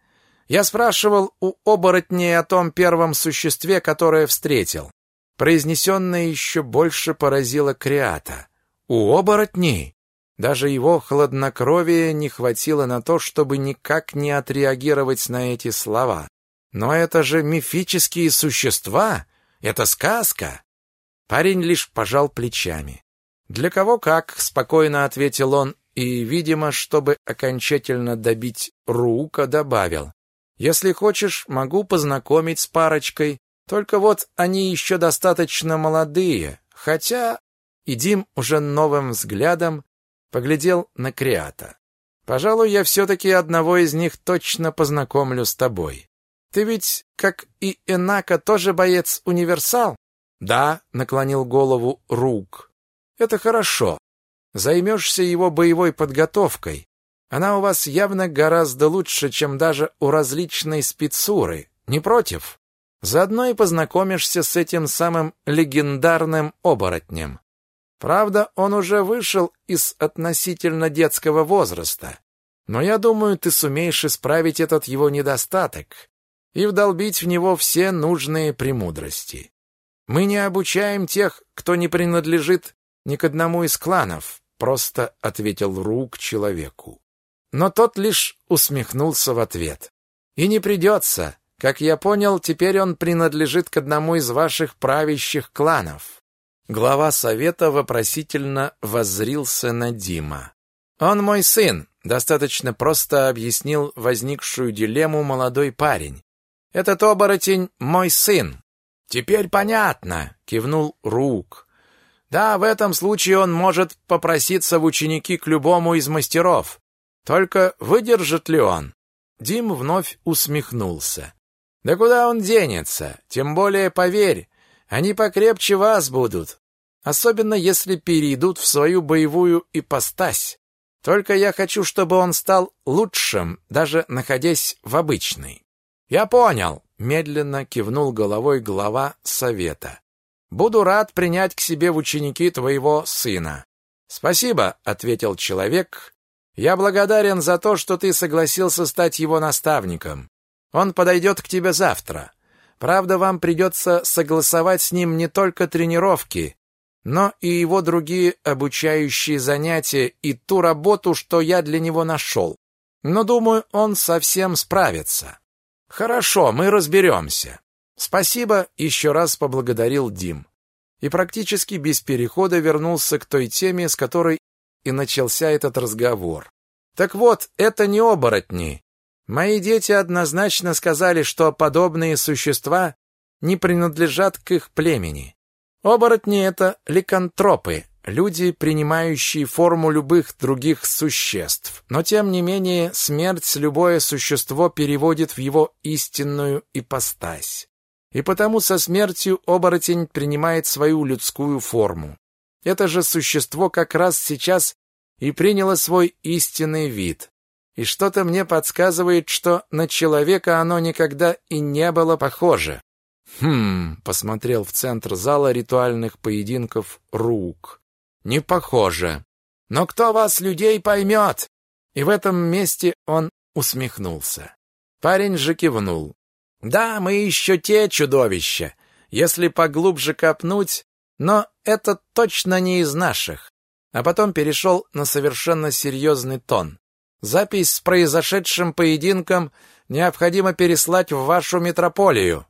«Я спрашивал у оборотней о том первом существе, которое встретил». Произнесенное еще больше поразило Креата. «У оборотней?» Даже его хладнокровия не хватило на то, чтобы никак не отреагировать на эти слова. Но это же мифические существа, это сказка. Парень лишь пожал плечами. Для кого как, спокойно ответил он и, видимо, чтобы окончательно добить Рука, добавил. «Если хочешь, могу познакомить с парочкой, только вот они еще достаточно молодые, хотя...» И Дим уже новым взглядом поглядел на Криата. «Пожалуй, я все-таки одного из них точно познакомлю с тобой. Ты ведь, как и Энака, тоже боец-универсал?» «Да», — наклонил голову Рук. «Это хорошо. Займешься его боевой подготовкой. Она у вас явно гораздо лучше, чем даже у различной спецуры. Не против? Заодно и познакомишься с этим самым легендарным оборотнем. Правда, он уже вышел из относительно детского возраста. Но я думаю, ты сумеешь исправить этот его недостаток и вдолбить в него все нужные премудрости. Мы не обучаем тех, кто не принадлежит ни к одному из кланов, просто ответил Рук человеку. Но тот лишь усмехнулся в ответ. И не придется. Как я понял, теперь он принадлежит к одному из ваших правящих кланов. Глава совета вопросительно воззрился на Дима. «Он мой сын», — достаточно просто объяснил возникшую дилемму молодой парень. «Этот оборотень — мой сын». «Теперь понятно», — кивнул Рук. «Да, в этом случае он может попроситься в ученики к любому из мастеров. Только выдержит ли он?» Дим вновь усмехнулся. «Да куда он денется? Тем более, поверь, они покрепче вас будут, особенно если перейдут в свою боевую ипостась. Только я хочу, чтобы он стал лучшим, даже находясь в обычной. Я понял, медленно кивнул головой глава совета. Буду рад принять к себе в ученики твоего сына. Спасибо, ответил человек. Я благодарен за то, что ты согласился стать его наставником. Он подойдет к тебе завтра. Правда, вам придется согласовать с ним не только тренировки, но и его другие обучающие занятия и ту работу, что я для него нашел. Но, думаю, он совсем справится. Хорошо, мы разберемся. Спасибо, еще раз поблагодарил Дим. И практически без перехода вернулся к той теме, с которой и начался этот разговор. Так вот, это не оборотни, Мои дети однозначно сказали, что подобные существа не принадлежат к их племени. Оборотни — это ликантропы, люди, принимающие форму любых других существ. Но, тем не менее, смерть любое существо переводит в его истинную ипостась. И потому со смертью оборотень принимает свою людскую форму. Это же существо как раз сейчас и приняло свой истинный вид и что-то мне подсказывает, что на человека оно никогда и не было похоже. Хм, посмотрел в центр зала ритуальных поединков Рук. Не похоже. Но кто вас, людей, поймет? И в этом месте он усмехнулся. Парень же кивнул. Да, мы еще те чудовища, если поглубже копнуть, но это точно не из наших. А потом перешел на совершенно серьезный тон. Запись с произошедшим поединком необходимо переслать в вашу метрополию.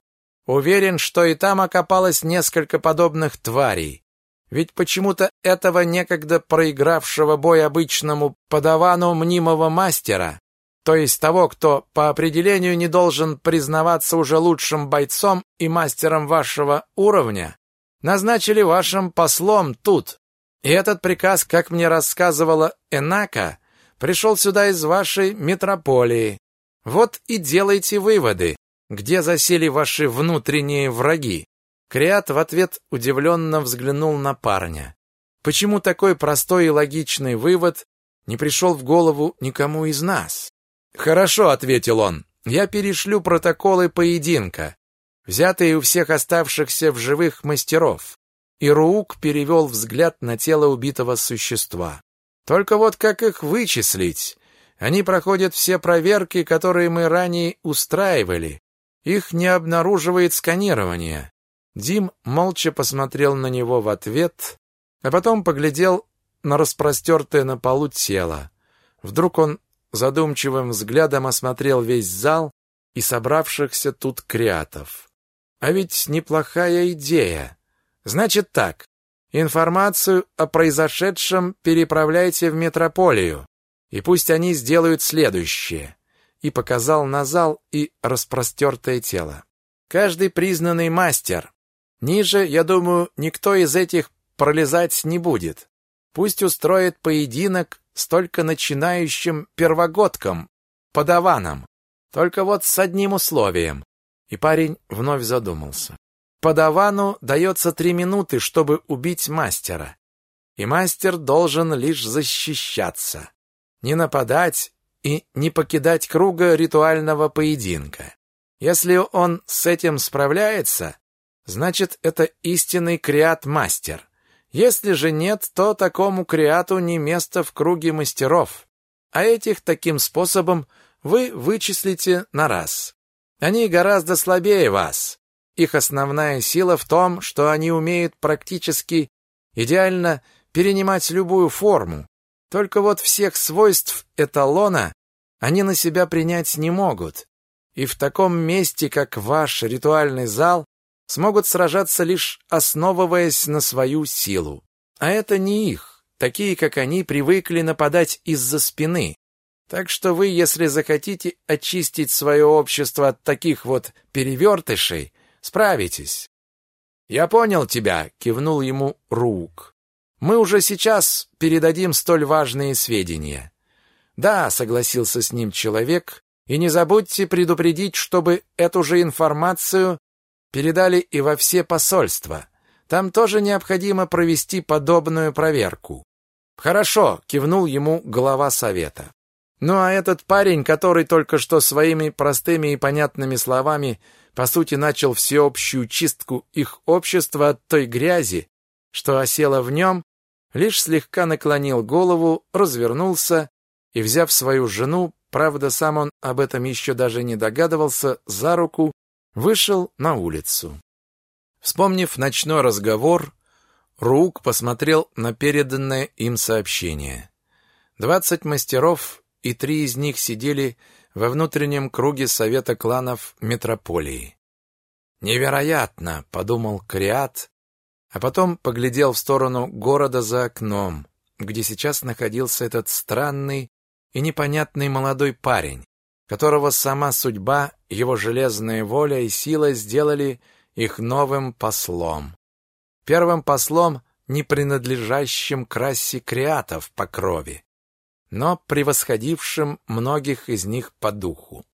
Уверен, что и там окопалось несколько подобных тварей. Ведь почему-то этого некогда проигравшего бой обычному подавану мнимого мастера, то есть того, кто по определению не должен признаваться уже лучшим бойцом и мастером вашего уровня, назначили вашим послом тут. И этот приказ, как мне рассказывала Энака, пришел сюда из вашей метрополии. Вот и делайте выводы, где засели ваши внутренние враги. Криат в ответ удивленно взглянул на парня. Почему такой простой и логичный вывод не пришел в голову никому из нас? Хорошо, ответил он. Я перешлю протоколы поединка, взятые у всех оставшихся в живых мастеров. И Руук перевел взгляд на тело убитого существа. Только вот как их вычислить? Они проходят все проверки, которые мы ранее устраивали. Их не обнаруживает сканирование. Дим молча посмотрел на него в ответ, а потом поглядел на распростертое на полу тело. Вдруг он задумчивым взглядом осмотрел весь зал и собравшихся тут креатов. А ведь неплохая идея. Значит так, Информацию о произошедшем переправляйте в метрополию, и пусть они сделают следующее. И показал на зал и распростертое тело. Каждый признанный мастер. Ниже, я думаю, никто из этих пролезать не будет. Пусть устроит поединок с только начинающим первогодком, подаваном. Только вот с одним условием. И парень вновь задумался. Подавану дается три минуты, чтобы убить мастера. И мастер должен лишь защищаться. Не нападать и не покидать круга ритуального поединка. Если он с этим справляется, значит, это истинный креат-мастер. Если же нет, то такому креату не место в круге мастеров. А этих таким способом вы вычислите на раз. Они гораздо слабее вас. Их основная сила в том, что они умеют практически идеально перенимать любую форму. Только вот всех свойств эталона они на себя принять не могут. И в таком месте, как ваш ритуальный зал, смогут сражаться лишь основываясь на свою силу. А это не их. Такие, как они, привыкли нападать из-за спины. Так что вы, если захотите очистить свое общество от таких вот перевертышей, справитесь. Я понял тебя, кивнул ему Рук. Мы уже сейчас передадим столь важные сведения. Да, согласился с ним человек, и не забудьте предупредить, чтобы эту же информацию передали и во все посольства. Там тоже необходимо провести подобную проверку. Хорошо, кивнул ему глава совета. Ну а этот парень, который только что своими простыми и понятными словами по сути начал всеобщую чистку их общества от той грязи, что осела в нем, лишь слегка наклонил голову, развернулся и, взяв свою жену, правда, сам он об этом еще даже не догадывался, за руку, Вышел на улицу. Вспомнив ночной разговор, Рук посмотрел на переданное им сообщение. Двадцать мастеров, и три из них сидели во внутреннем круге совета кланов метрополии. «Невероятно!» — подумал Криат, а потом поглядел в сторону города за окном, где сейчас находился этот странный и непонятный молодой парень, которого сама судьба, его железная воля и сила сделали их новым послом. Первым послом, не принадлежащим к расе креатов по крови, но превосходившим многих из них по духу.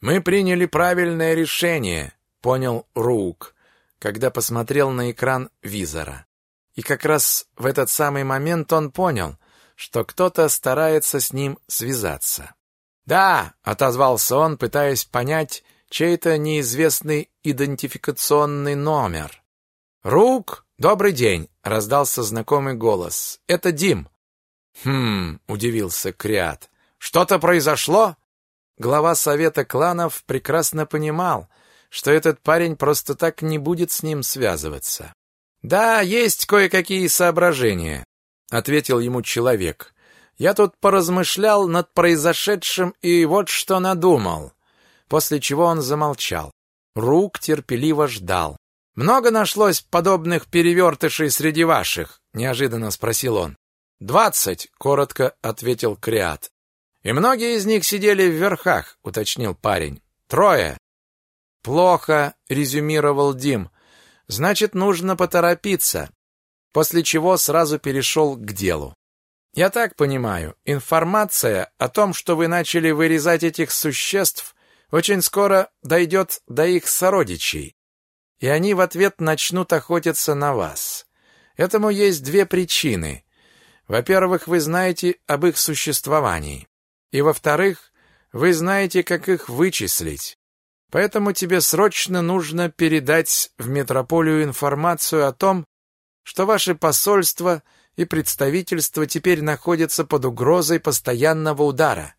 «Мы приняли правильное решение», — понял Рук, когда посмотрел на экран визора. И как раз в этот самый момент он понял, что кто-то старается с ним связаться. «Да», — отозвался он, пытаясь понять чей-то неизвестный идентификационный номер. «Рук, добрый день!» — раздался знакомый голос. «Это Дим». «Хм», — удивился Криат. «Что-то произошло?» Глава совета кланов прекрасно понимал, что этот парень просто так не будет с ним связываться. «Да, есть кое-какие соображения», — ответил ему человек. Я тут поразмышлял над произошедшим и вот что надумал. После чего он замолчал. Рук терпеливо ждал. Много нашлось подобных перевертышей среди ваших? неожиданно спросил он. «Двадцать», — коротко ответил Криат. «И многие из них сидели в верхах», — уточнил парень. «Трое». «Плохо», — резюмировал Дим. «Значит, нужно поторопиться». После чего сразу перешел к делу. Я так понимаю, информация о том, что вы начали вырезать этих существ, очень скоро дойдет до их сородичей, и они в ответ начнут охотиться на вас. Этому есть две причины. Во-первых, вы знаете об их существовании, и во-вторых, вы знаете, как их вычислить. Поэтому тебе срочно нужно передать в метрополию информацию о том, что ваше посольство – и представительство теперь находятся под угрозой постоянного удара.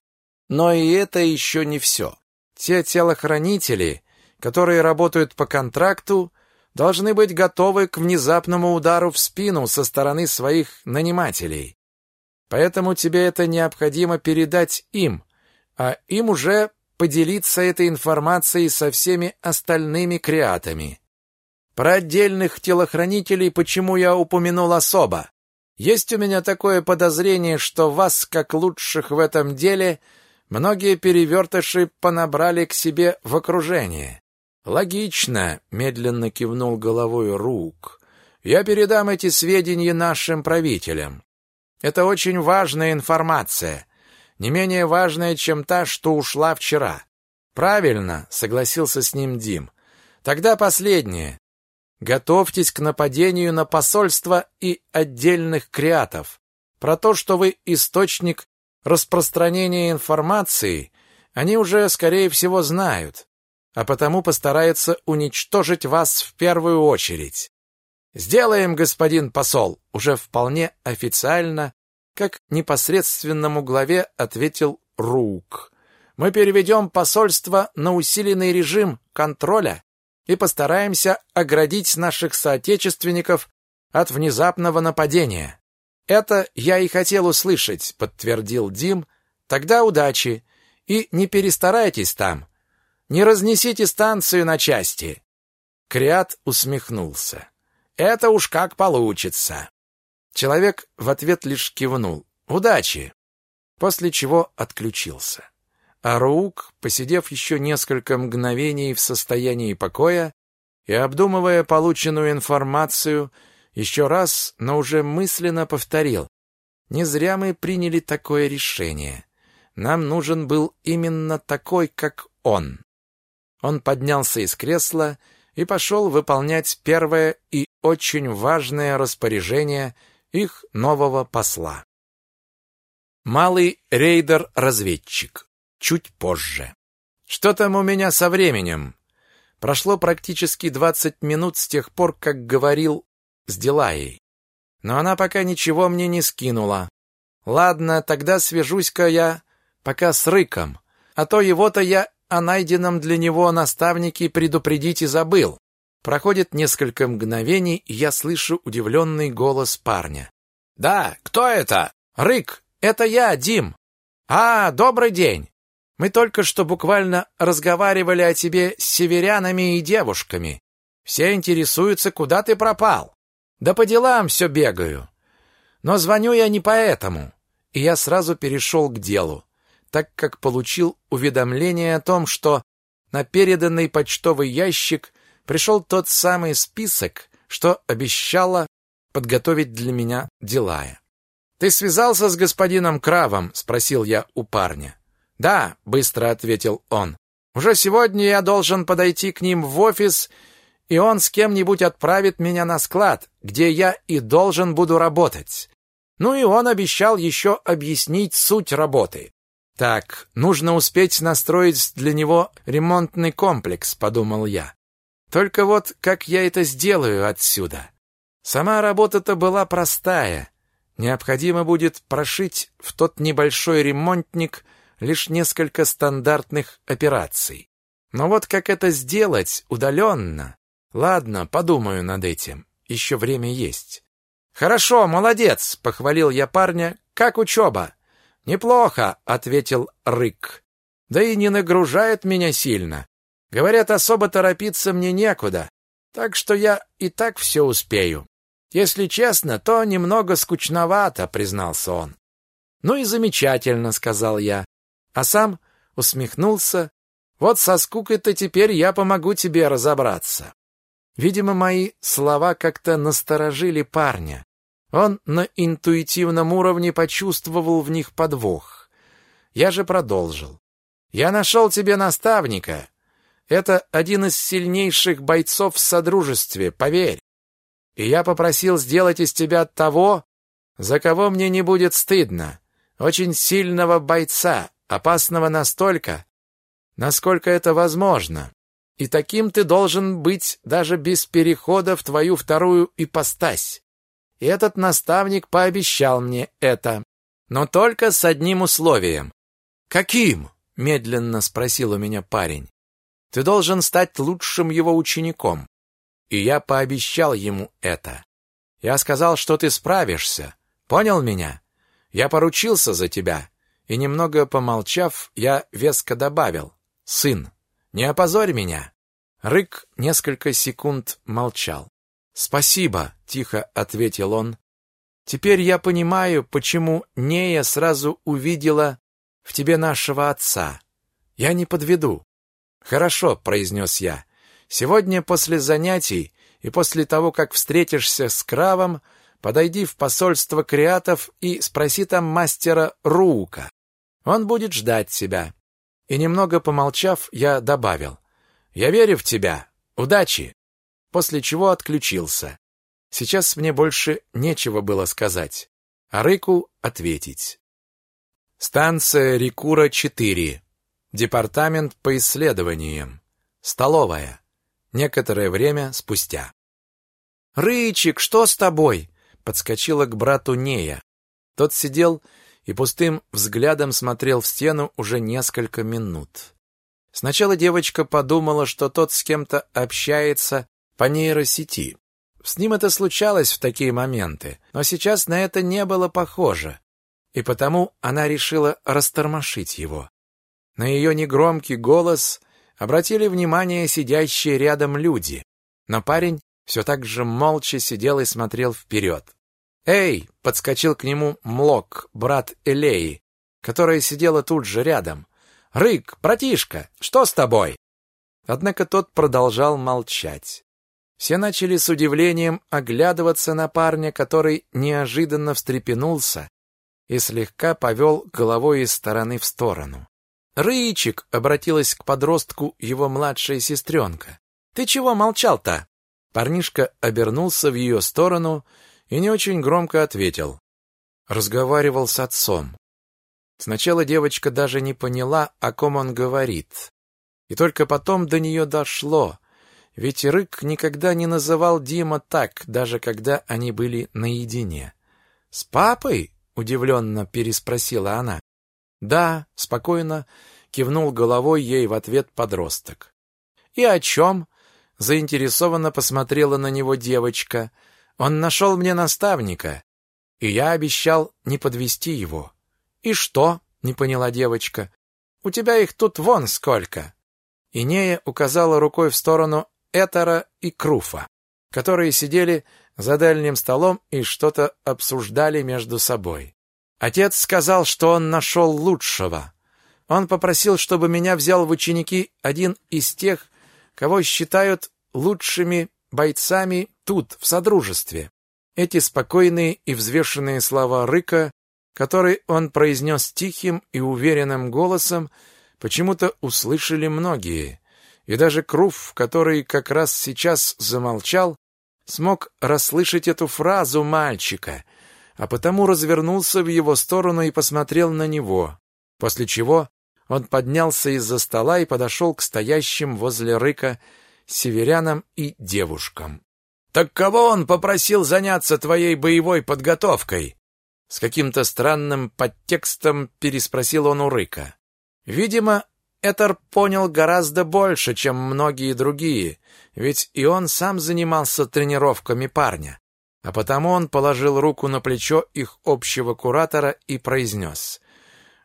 Но и это еще не все. Те телохранители, которые работают по контракту, должны быть готовы к внезапному удару в спину со стороны своих нанимателей. Поэтому тебе это необходимо передать им, а им уже поделиться этой информацией со всеми остальными креатами. Про отдельных телохранителей почему я упомянул особо? Есть у меня такое подозрение, что вас, как лучших в этом деле, многие перевертыши понабрали к себе в окружение. Логично, медленно кивнул головой Рук. Я передам эти сведения нашим правителям. Это очень важная информация, не менее важная, чем та, что ушла вчера. Правильно, согласился с ним Дим. Тогда последнее. Готовьтесь к нападению на посольство и отдельных креатов. Про то, что вы источник распространения информации, они уже, скорее всего, знают, а потому постараются уничтожить вас в первую очередь. Сделаем, господин посол, уже вполне официально, как непосредственному главе ответил Рук. Мы переведем посольство на усиленный режим контроля и постараемся оградить наших соотечественников от внезапного нападения. Это я и хотел услышать, подтвердил Дим. Тогда удачи и не перестарайтесь там. Не разнесите станцию на части. Криат усмехнулся. Это уж как получится. Человек в ответ лишь кивнул. Удачи. После чего отключился. А Руук, посидев еще несколько мгновений в состоянии покоя и обдумывая полученную информацию, еще раз, но уже мысленно повторил. Не зря мы приняли такое решение. Нам нужен был именно такой, как он. Он поднялся из кресла и пошел выполнять первое и очень важное распоряжение их нового посла. Малый рейдер-разведчик чуть позже. Что там у меня со временем? Прошло практически 20 минут с тех пор, как говорил с Дилаей. Но она пока ничего мне не скинула. Ладно, тогда свяжусь-ка я пока с Рыком, а то его-то я о найденном для него наставнике предупредить и забыл. Проходит несколько мгновений, и я слышу удивленный голос парня. «Да, кто это?» «Рык, это я, Дим». «А, добрый день. Мы только что буквально разговаривали о тебе с северянами и девушками. Все интересуются, куда ты пропал. Да по делам все бегаю. Но звоню я не поэтому. И я сразу перешел к делу, так как получил уведомление о том, что на переданный почтовый ящик пришел тот самый список, что обещала подготовить для меня Дилая. «Ты связался с господином Кравом?» — спросил я у парня. «Да», — быстро ответил он. «Уже сегодня я должен подойти к ним в офис, и он с кем-нибудь отправит меня на склад, где я и должен буду работать. Ну и он обещал еще объяснить суть работы. Так, нужно успеть настроить для него ремонтный комплекс, подумал я. Только вот как я это сделаю отсюда? Сама работа-то была простая. Необходимо будет прошить в тот небольшой ремонтник лишь несколько стандартных операций. Но вот как это сделать удаленно? Ладно, подумаю над этим. Еще время есть. Хорошо, молодец, похвалил я парня. Как учеба?» Неплохо, ответил Рык. Да и не нагружает меня сильно. Говорят, особо торопиться мне некуда. Так что я и так все успею. Если честно, то немного скучновато, признался он. Ну и замечательно, сказал я а сам усмехнулся. Вот со скукой-то теперь я помогу тебе разобраться. Видимо, мои слова как-то насторожили парня. Он на интуитивном уровне почувствовал в них подвох. Я же продолжил. Я нашел тебе наставника. Это один из сильнейших бойцов в содружестве, поверь. И я попросил сделать из тебя того, за кого мне не будет стыдно. Очень сильного бойца, опасного настолько, насколько это возможно. И таким ты должен быть даже без перехода в твою вторую ипостась. И этот наставник пообещал мне это, но только с одним условием. Каким? медленно спросил у меня парень. Ты должен стать лучшим его учеником. И я пообещал ему это. Я сказал, что ты справишься. Понял меня? Я поручился за тебя. И немного помолчав, я веско добавил: "Сын, не опозорь меня". Рык несколько секунд молчал. «Спасибо», — тихо ответил он. «Теперь я понимаю, почему Нея сразу увидела в тебе нашего отца. Я не подведу». «Хорошо», — произнес я. «Сегодня после занятий и после того, как встретишься с Кравом, подойди в посольство Креатов и спроси там мастера Рука. Он будет ждать тебя». И немного помолчав, я добавил. «Я верю в тебя. Удачи!» После чего отключился. Сейчас мне больше нечего было сказать, а Рыку ответить. Станция Рикура-4. Департамент по исследованиям. Столовая. Некоторое время спустя. «Рычик, что с тобой?» Подскочила к брату Нея. Тот сидел и пустым взглядом смотрел в стену уже несколько минут. Сначала девочка подумала, что тот с кем-то общается по нейросети. С ним это случалось в такие моменты, но сейчас на это не было похоже, и потому она решила растормошить его. На ее негромкий голос обратили внимание сидящие рядом люди, но парень все так же молча сидел и смотрел вперед. «Эй!» — подскочил к нему Млок, брат Элеи, которая сидела тут же рядом. «Рык, братишка, что с тобой?» Однако тот продолжал молчать. Все начали с удивлением оглядываться на парня, который неожиданно встрепенулся и слегка повел головой из стороны в сторону. «Рычик!» — обратилась к подростку его младшая сестренка. «Ты чего молчал-то?» Парнишка обернулся в ее сторону и не очень громко ответил. Разговаривал с отцом. Сначала девочка даже не поняла, о ком он говорит. И только потом до нее дошло. Ведь Рык никогда не называл Дима так, даже когда они были наедине. «С папой?» — удивленно переспросила она. «Да», — спокойно кивнул головой ей в ответ подросток. «И о чем?» — заинтересованно посмотрела на него девочка. «Он нашел мне наставника, и я обещал не подвести его». «И что?» — не поняла девочка. «У тебя их тут вон сколько!» Инея указала рукой в сторону Этера и Круфа, которые сидели за дальним столом и что-то обсуждали между собой. Отец сказал, что он нашел лучшего. Он попросил, чтобы меня взял в ученики один из тех, кого считают лучшими бойцами тут, в Содружестве. Эти спокойные и взвешенные слова Рыка который он произнес тихим и уверенным голосом, почему-то услышали многие, и даже Круф, который как раз сейчас замолчал, смог расслышать эту фразу мальчика, а потому развернулся в его сторону и посмотрел на него, после чего он поднялся из-за стола и подошел к стоящим возле рыка северянам и девушкам. «Так кого он попросил заняться твоей боевой подготовкой?» С каким-то странным подтекстом переспросил он у Рыка. Видимо, Этер понял гораздо больше, чем многие другие, ведь и он сам занимался тренировками парня. А потому он положил руку на плечо их общего куратора и произнес.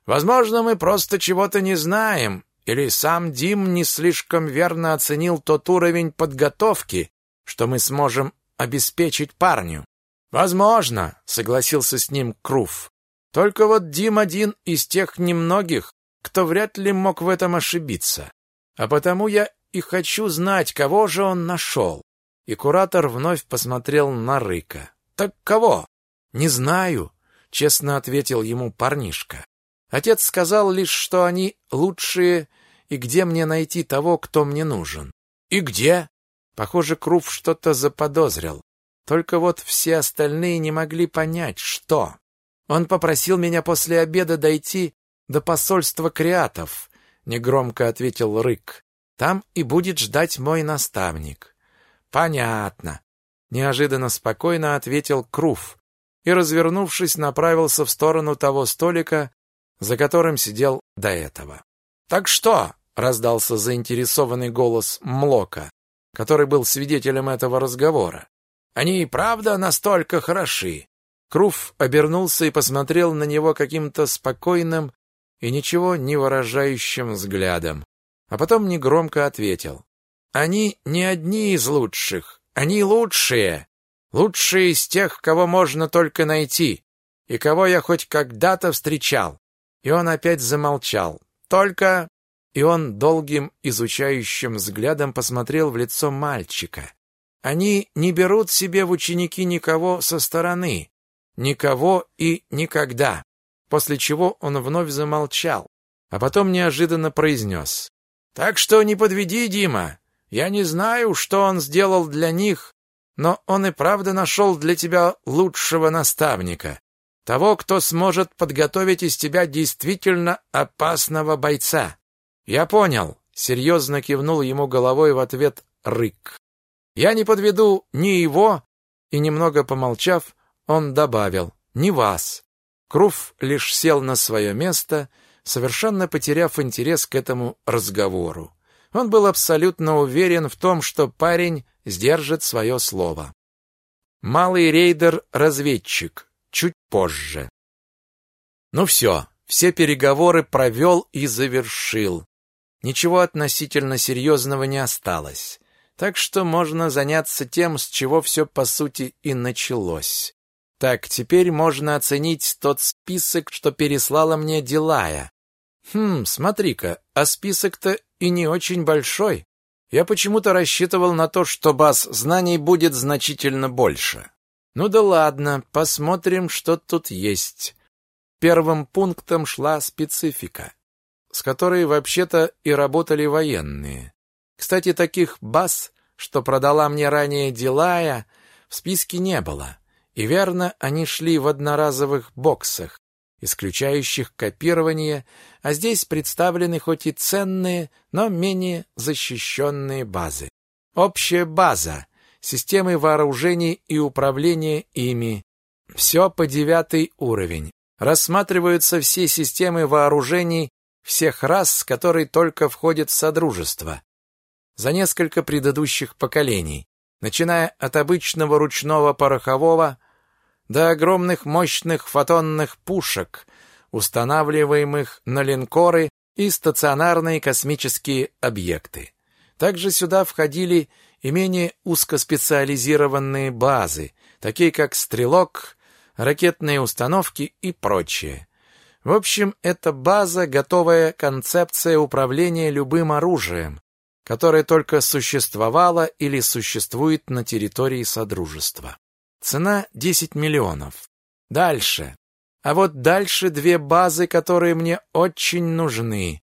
«Возможно, мы просто чего-то не знаем, или сам Дим не слишком верно оценил тот уровень подготовки, что мы сможем обеспечить парню. Возможно, согласился с ним Круф. Только вот Дим один из тех немногих, кто вряд ли мог в этом ошибиться. А потому я и хочу знать, кого же он нашел. И куратор вновь посмотрел на Рыка. Так кого? Не знаю, честно ответил ему парнишка. Отец сказал лишь, что они лучшие, и где мне найти того, кто мне нужен. И где? Похоже, Круф что-то заподозрил. Только вот все остальные не могли понять, что. Он попросил меня после обеда дойти до посольства креатов, негромко ответил Рык. Там и будет ждать мой наставник. Понятно, неожиданно спокойно ответил Круф и, развернувшись, направился в сторону того столика, за которым сидел до этого. Так что? раздался заинтересованный голос Млока, который был свидетелем этого разговора. Они и правда настолько хороши. Круф обернулся и посмотрел на него каким-то спокойным и ничего не выражающим взглядом, а потом негромко ответил. Они не одни из лучших, они лучшие. Лучшие из тех, кого можно только найти, и кого я хоть когда-то встречал. И он опять замолчал. Только... И он долгим изучающим взглядом посмотрел в лицо мальчика. Они не берут себе в ученики никого со стороны. Никого и никогда. После чего он вновь замолчал, а потом неожиданно произнес. «Так что не подведи, Дима. Я не знаю, что он сделал для них, но он и правда нашел для тебя лучшего наставника. Того, кто сможет подготовить из тебя действительно опасного бойца. Я понял, серьезно кивнул ему головой в ответ Рык. Я не подведу ни его, и немного помолчав, он добавил: "Ни вас". Круф лишь сел на свое место, совершенно потеряв интерес к этому разговору. Он был абсолютно уверен в том, что парень сдержит свое слово. Малый рейдер-разведчик. Чуть позже. Ну все, все переговоры провел и завершил. Ничего относительно серьезного не осталось. Так что можно заняться тем, с чего все по сути и началось. Так, теперь можно оценить тот список, что переслала мне Дилая. Хм, смотри-ка, а список-то и не очень большой. Я почему-то рассчитывал на то, что баз знаний будет значительно больше. Ну да ладно, посмотрим, что тут есть. Первым пунктом шла специфика, с которой вообще-то и работали военные. Кстати, таких баз, что продала мне ранее Дилая, в списке не было. И верно, они шли в одноразовых боксах, исключающих копирование, а здесь представлены хоть и ценные, но менее защищенные базы. Общая база, системы вооружений и управления ими. Все по девятый уровень. Рассматриваются все системы вооружений всех рас, которые только входят в Содружество. За несколько предыдущих поколений, начиная от обычного ручного порохового до огромных мощных фотонных пушек, устанавливаемых на линкоры и стационарные космические объекты. Также сюда входили и менее узкоспециализированные базы, такие как «Стрелок», ракетные установки и прочее. В общем, это база, готовая концепция управления любым оружием, которое только существовало или существует на территории Содружества. Цена 10 миллионов. Дальше. А вот дальше две базы, которые мне очень нужны.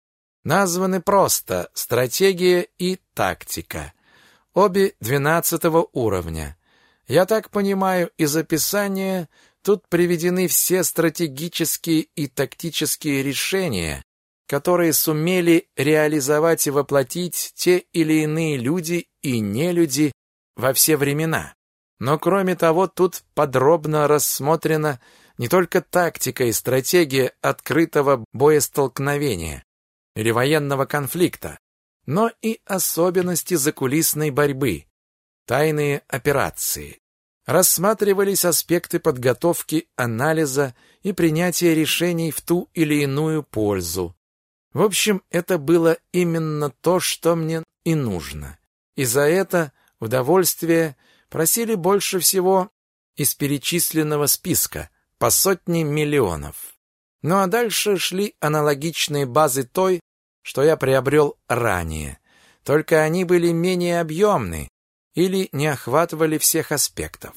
Названы просто «Стратегия» и «Тактика». Обе двенадцатого уровня. Я так понимаю, из описания тут приведены все стратегические и тактические решения, которые сумели реализовать и воплотить те или иные люди и нелюди во все времена. Но кроме того, тут подробно рассмотрена не только тактика и стратегия открытого боестолкновения или военного конфликта, но и особенности закулисной борьбы, тайные операции. Рассматривались аспекты подготовки, анализа и принятия решений в ту или иную пользу. В общем, это было именно то, что мне и нужно. И за это удовольствие просили больше всего из перечисленного списка, по сотне миллионов. Ну а дальше шли аналогичные базы той, что я приобрел ранее, только они были менее объемны или не охватывали всех аспектов.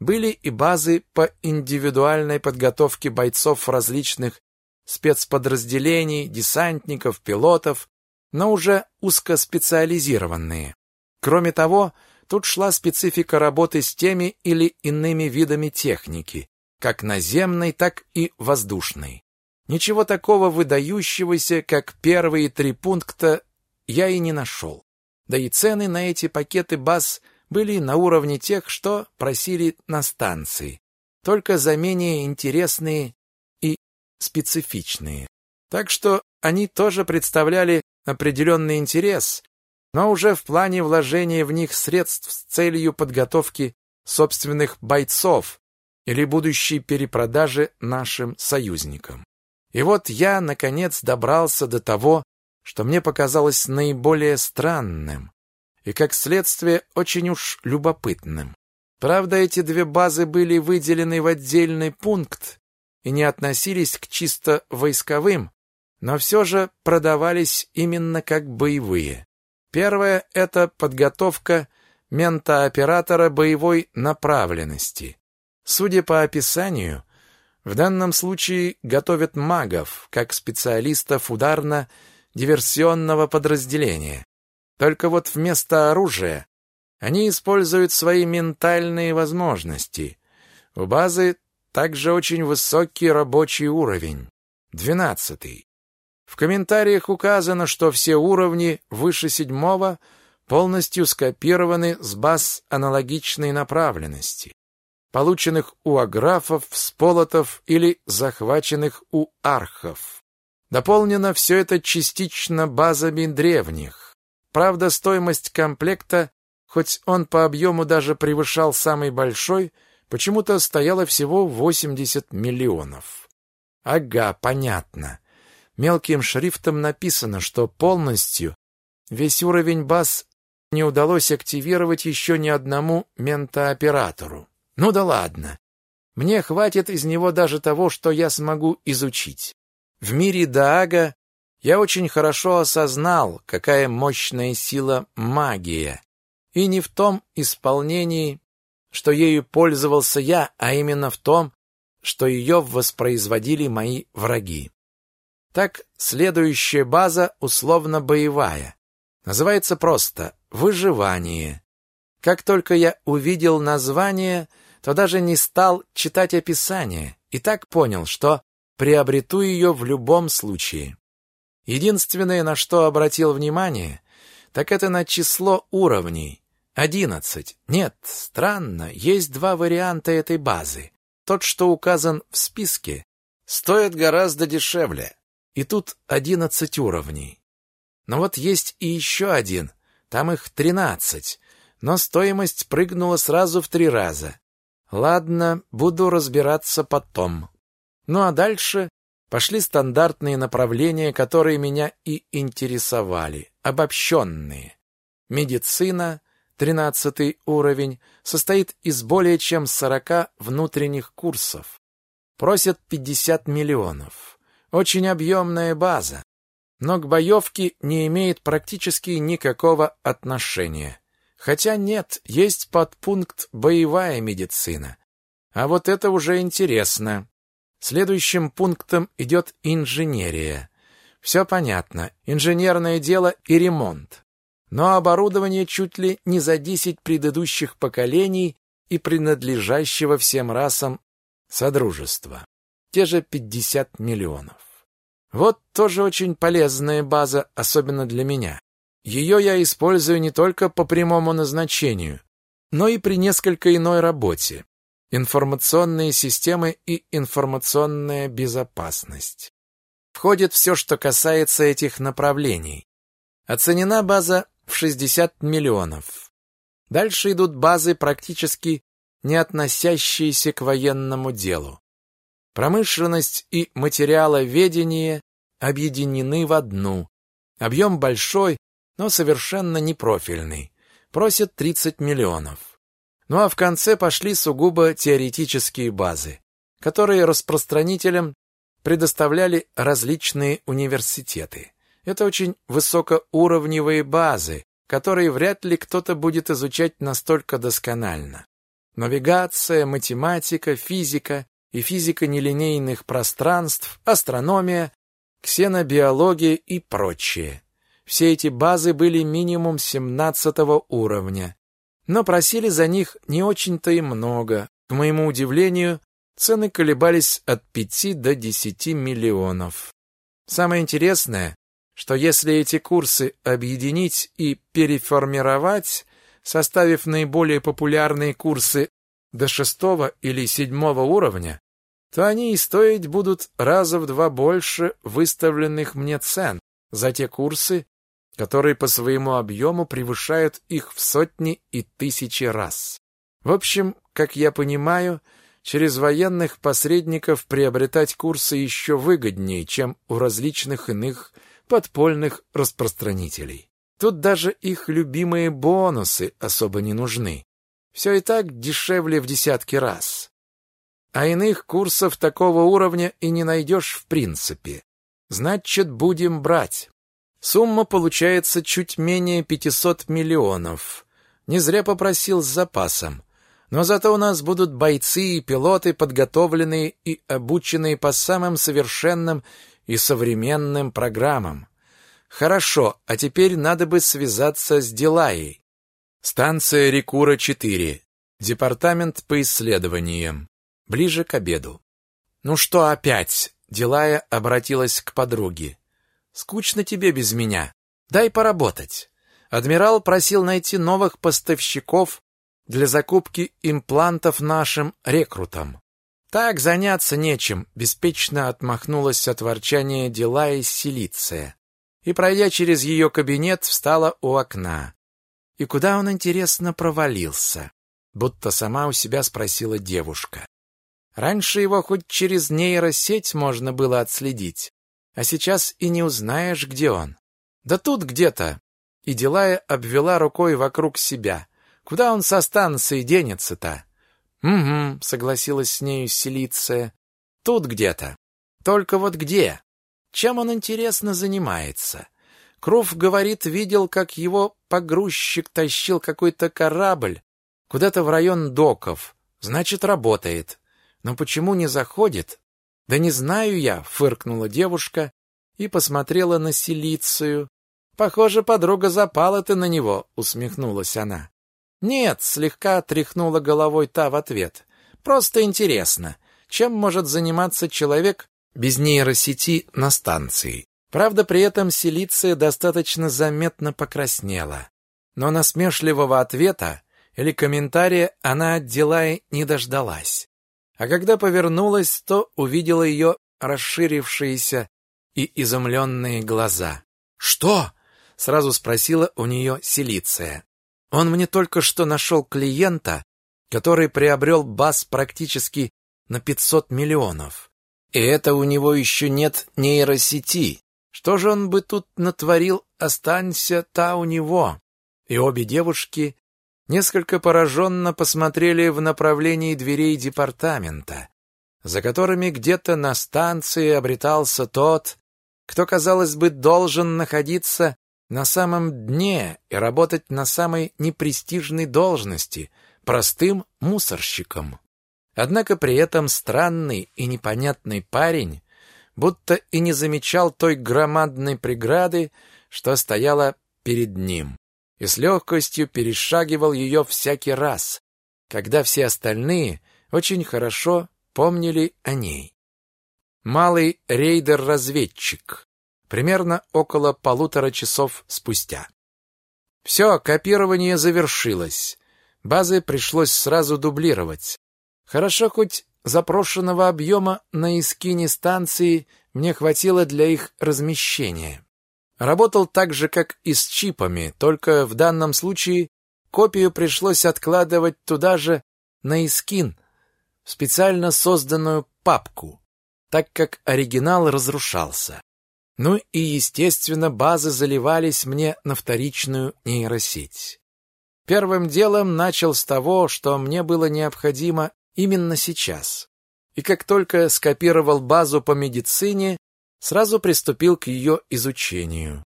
Были и базы по индивидуальной подготовке бойцов различных спецподразделений, десантников, пилотов, но уже узкоспециализированные. Кроме того, тут шла специфика работы с теми или иными видами техники, как наземной, так и воздушной. Ничего такого выдающегося, как первые три пункта, я и не нашел. Да и цены на эти пакеты баз были на уровне тех, что просили на станции, только за менее интересные и специфичные. Так что они тоже представляли определенный интерес, но уже в плане вложения в них средств с целью подготовки собственных бойцов или будущей перепродажи нашим союзникам. И вот я, наконец, добрался до того, что мне показалось наиболее странным. и, как следствие, очень уж любопытным. Правда, эти две базы были выделены в отдельный пункт и не относились к чисто войсковым, но все же продавались именно как боевые. Первое – это подготовка мента-оператора боевой направленности. Судя по описанию, в данном случае готовят магов, как специалистов ударно-диверсионного подразделения. Только вот вместо оружия они используют свои ментальные возможности. У базы также очень высокий рабочий уровень. Двенадцатый. В комментариях указано, что все уровни выше седьмого полностью скопированы с баз аналогичной направленности, полученных у аграфов, сполотов или захваченных у архов. Дополнено все это частично базами древних. Правда, стоимость комплекта, хоть он по объему даже превышал самый большой, почему-то стояла всего 80 миллионов. Ага, понятно. Мелким шрифтом написано, что полностью весь уровень баз не удалось активировать еще ни одному ментооператору. Ну да ладно. Мне хватит из него даже того, что я смогу изучить. В мире Даага я очень хорошо осознал, какая мощная сила магия. И не в том исполнении, что ею пользовался я, а именно в том, что ее воспроизводили мои враги. Так, следующая база условно боевая. Называется просто «Выживание». Как только я увидел название, то даже не стал читать описание и так понял, что приобрету ее в любом случае. Единственное, на что обратил внимание, так это на число уровней. Одиннадцать. Нет, странно, есть два варианта этой базы. Тот, что указан в списке, стоит гораздо дешевле. И тут одиннадцать уровней. Но вот есть и еще один, там их тринадцать, но стоимость прыгнула сразу в три раза. Ладно, буду разбираться потом. Ну а дальше пошли стандартные направления, которые меня и интересовали, обобщенные. Медицина, тринадцатый уровень, состоит из более чем сорока внутренних курсов. Просят пятьдесят миллионов. Очень объемная база, но к боевке не имеет практически никакого отношения. Хотя нет, есть подпункт «Боевая медицина». А вот это уже интересно. Следующим пунктом идет инженерия. Все понятно. Инженерное дело и ремонт. Но оборудование чуть ли не за десять предыдущих поколений и принадлежащего всем расам Содружества. Те же пятьдесят миллионов. Вот тоже очень полезная база, особенно для меня. Ее я использую не только по прямому назначению, но и при несколько иной работе информационные системы и информационная безопасность. Входит все, что касается этих направлений. Оценена база в 60 миллионов. Дальше идут базы, практически не относящиеся к военному делу. Промышленность и материаловедение объединены в одну. Объем большой, но совершенно непрофильный. Просят 30 миллионов. Ну а в конце пошли сугубо теоретические базы, которые распространителям предоставляли различные университеты. Это очень высокоуровневые базы, которые вряд ли кто-то будет изучать настолько досконально. Навигация, математика, физика и физика нелинейных пространств, астрономия, ксенобиология и прочее. Все эти базы были минимум 17 уровня, но просили за них не очень-то и много. К моему удивлению, цены колебались от 5 до 10 миллионов. Самое интересное, что если эти курсы объединить и переформировать, составив наиболее популярные курсы до шестого или седьмого уровня, то они и стоить будут раза в два больше выставленных мне цен за те курсы, которые по своему объему превышают их в сотни и тысячи раз. В общем, как я понимаю, через военных посредников приобретать курсы еще выгоднее, чем у различных иных подпольных распространителей. Тут даже их любимые бонусы особо не нужны. Все и так дешевле в десятки раз. А иных курсов такого уровня и не найдешь в принципе. Значит, будем брать. Сумма получается чуть менее 500 миллионов. Не зря попросил с запасом. Но зато у нас будут бойцы и пилоты, подготовленные и обученные по самым совершенным и современным программам. Хорошо, а теперь надо бы связаться с Дилаей. Станция Рекура-4. Департамент по исследованиям. Ближе к обеду. Ну что опять? Дилая обратилась к подруге. Скучно тебе без меня. Дай поработать. Адмирал просил найти новых поставщиков для закупки имплантов нашим рекрутам. Так заняться нечем, беспечно отмахнулась от ворчания дела из Силиция. И, пройдя через ее кабинет, встала у окна. И куда он, интересно, провалился? Будто сама у себя спросила девушка. Раньше его хоть через нейросеть можно было отследить, а сейчас и не узнаешь, где он. Да тут где-то. И Дилая обвела рукой вокруг себя. Куда он со станции денется-то? Угу, согласилась с нею Селиция. Тут где-то. Только вот где? Чем он интересно занимается? Крув говорит, видел, как его погрузчик тащил какой-то корабль куда-то в район доков. Значит, работает. Но почему не заходит, да не знаю я, фыркнула девушка и посмотрела на Селицию. Похоже, подруга запала ты на него, усмехнулась она. Нет, слегка тряхнула головой та в ответ. Просто интересно, чем может заниматься человек без нейросети на станции. Правда, при этом Селиция достаточно заметно покраснела. Но насмешливого ответа или комментария она от Дилаи не дождалась. А когда повернулась, то увидела ее расширившиеся и изумленные глаза. «Что?» — сразу спросила у нее Селиция. «Он мне только что нашел клиента, который приобрел бас практически на 500 миллионов. И это у него еще нет нейросети. Что же он бы тут натворил, останься та у него?» И обе девушки несколько пораженно посмотрели в направлении дверей департамента, за которыми где-то на станции обретался тот, кто, казалось бы, должен находиться на самом дне и работать на самой непрестижной должности, простым мусорщиком. Однако при этом странный и непонятный парень будто и не замечал той громадной преграды, что стояла перед ним и с легкостью перешагивал ее всякий раз, когда все остальные очень хорошо помнили о ней. Малый рейдер-разведчик. Примерно около полутора часов спустя. Все, копирование завершилось. Базы пришлось сразу дублировать. Хорошо хоть запрошенного объема на искине станции мне хватило для их размещения. Работал так же, как и с чипами, только в данном случае копию пришлось откладывать туда же на искин, в специально созданную папку, так как оригинал разрушался. Ну и, естественно, базы заливались мне на вторичную нейросеть. Первым делом начал с того, что мне было необходимо именно сейчас. И как только скопировал базу по медицине, сразу приступил к ее изучению.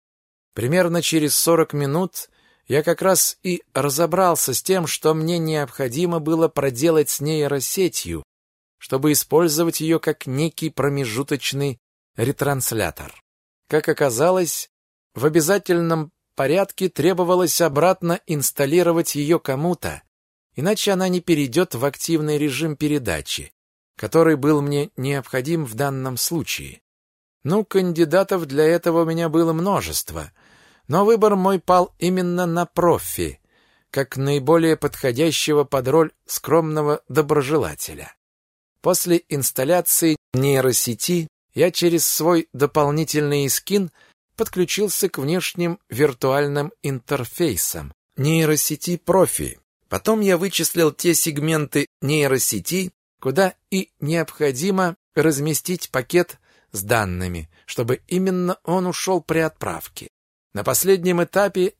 Примерно через 40 минут я как раз и разобрался с тем, что мне необходимо было проделать с нейросетью, чтобы использовать ее как некий промежуточный ретранслятор. Как оказалось, в обязательном порядке требовалось обратно инсталлировать ее кому-то, иначе она не перейдет в активный режим передачи, который был мне необходим в данном случае. Ну, кандидатов для этого у меня было множество, но выбор мой пал именно на профи, как наиболее подходящего под роль скромного доброжелателя. После инсталляции нейросети я через свой дополнительный скин подключился к внешним виртуальным интерфейсам нейросети профи. Потом я вычислил те сегменты нейросети, куда и необходимо разместить пакет с данными, чтобы именно он ушел при отправке. На последнем этапе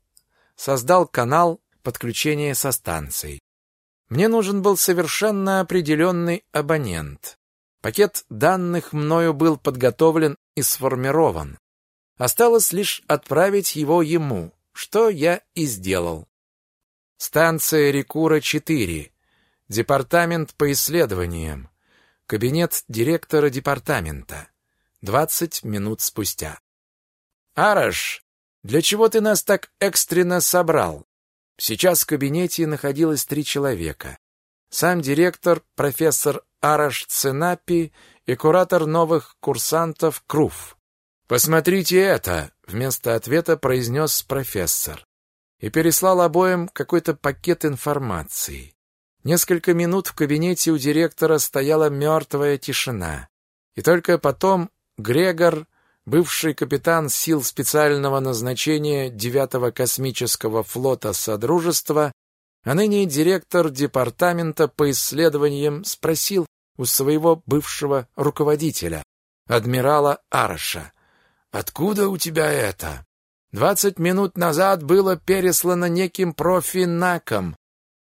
создал канал подключения со станцией. Мне нужен был совершенно определенный абонент. Пакет данных мною был подготовлен и сформирован. Осталось лишь отправить его ему, что я и сделал. Станция Рекура-4. Департамент по исследованиям. Кабинет директора департамента. Двадцать минут спустя. «Араш, для чего ты нас так экстренно собрал?» Сейчас в кабинете находилось три человека. Сам директор, профессор Араш Ценапи и куратор новых курсантов Круф. «Посмотрите это!» — вместо ответа произнес профессор. И переслал обоим какой-то пакет информации. Несколько минут в кабинете у директора стояла мертвая тишина. И только потом Грегор, бывший капитан сил специального назначения 9-го космического флота Содружества, а ныне директор департамента по исследованиям, спросил у своего бывшего руководителя, адмирала Араша, «Откуда у тебя это?» «Двадцать минут назад было переслано неким профинаком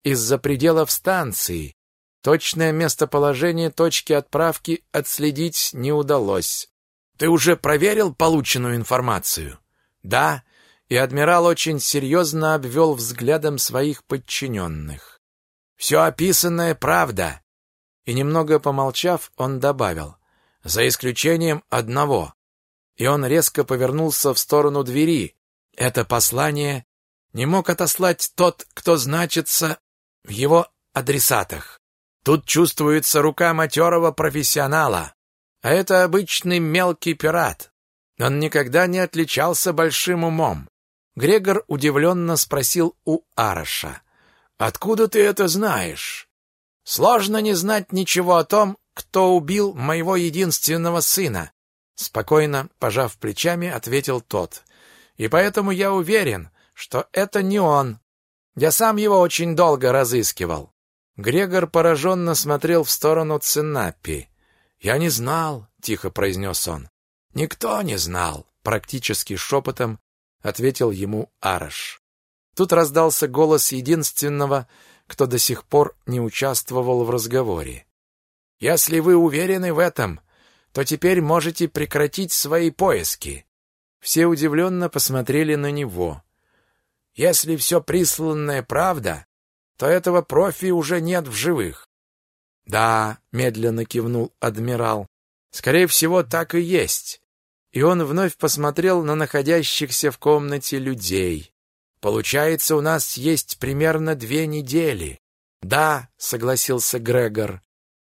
из-за пределов станции. Точное местоположение точки отправки отследить не удалось. Ты уже проверил полученную информацию? Да, и адмирал очень серьезно обвел взглядом своих подчиненных. Все описанное правда. И немного помолчав, он добавил: за исключением одного. И он резко повернулся в сторону двери. Это послание не мог отослать тот, кто значится в его адресатах. Тут чувствуется рука матерого профессионала. А это обычный мелкий пират. Он никогда не отличался большим умом. Грегор удивленно спросил у Араша. «Откуда ты это знаешь?» «Сложно не знать ничего о том, кто убил моего единственного сына», спокойно, пожав плечами, ответил тот. «И поэтому я уверен, что это не он. Я сам его очень долго разыскивал». Грегор пораженно смотрел в сторону Цинаппи. «Я не знал», — тихо произнес он. «Никто не знал», — практически шепотом ответил ему Араш. Тут раздался голос единственного, кто до сих пор не участвовал в разговоре. «Если вы уверены в этом, то теперь можете прекратить свои поиски». Все удивленно посмотрели на него. «Если все присланное правда, то этого профи уже нет в живых. Да, медленно кивнул адмирал. Скорее всего, так и есть. И он вновь посмотрел на находящихся в комнате людей. Получается, у нас есть примерно две недели. Да, согласился Грегор.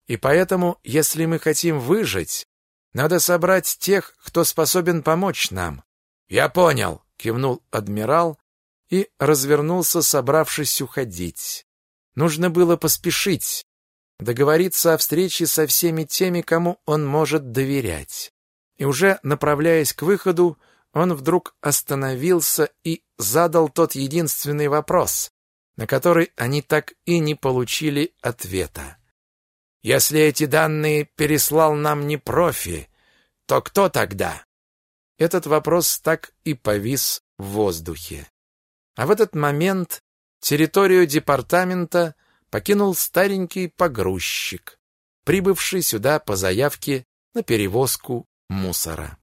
И поэтому, если мы хотим выжить, надо собрать тех, кто способен помочь нам. Я понял, кивнул адмирал и развернулся, собравшись уходить. Нужно было поспешить, договориться о встрече со всеми теми, кому он может доверять. И уже направляясь к выходу, он вдруг остановился и задал тот единственный вопрос, на который они так и не получили ответа. Если эти данные переслал нам не профи, то кто тогда? Этот вопрос так и повис в воздухе. А в этот момент территорию департамента покинул старенький погрузчик, прибывший сюда по заявке на перевозку мусора.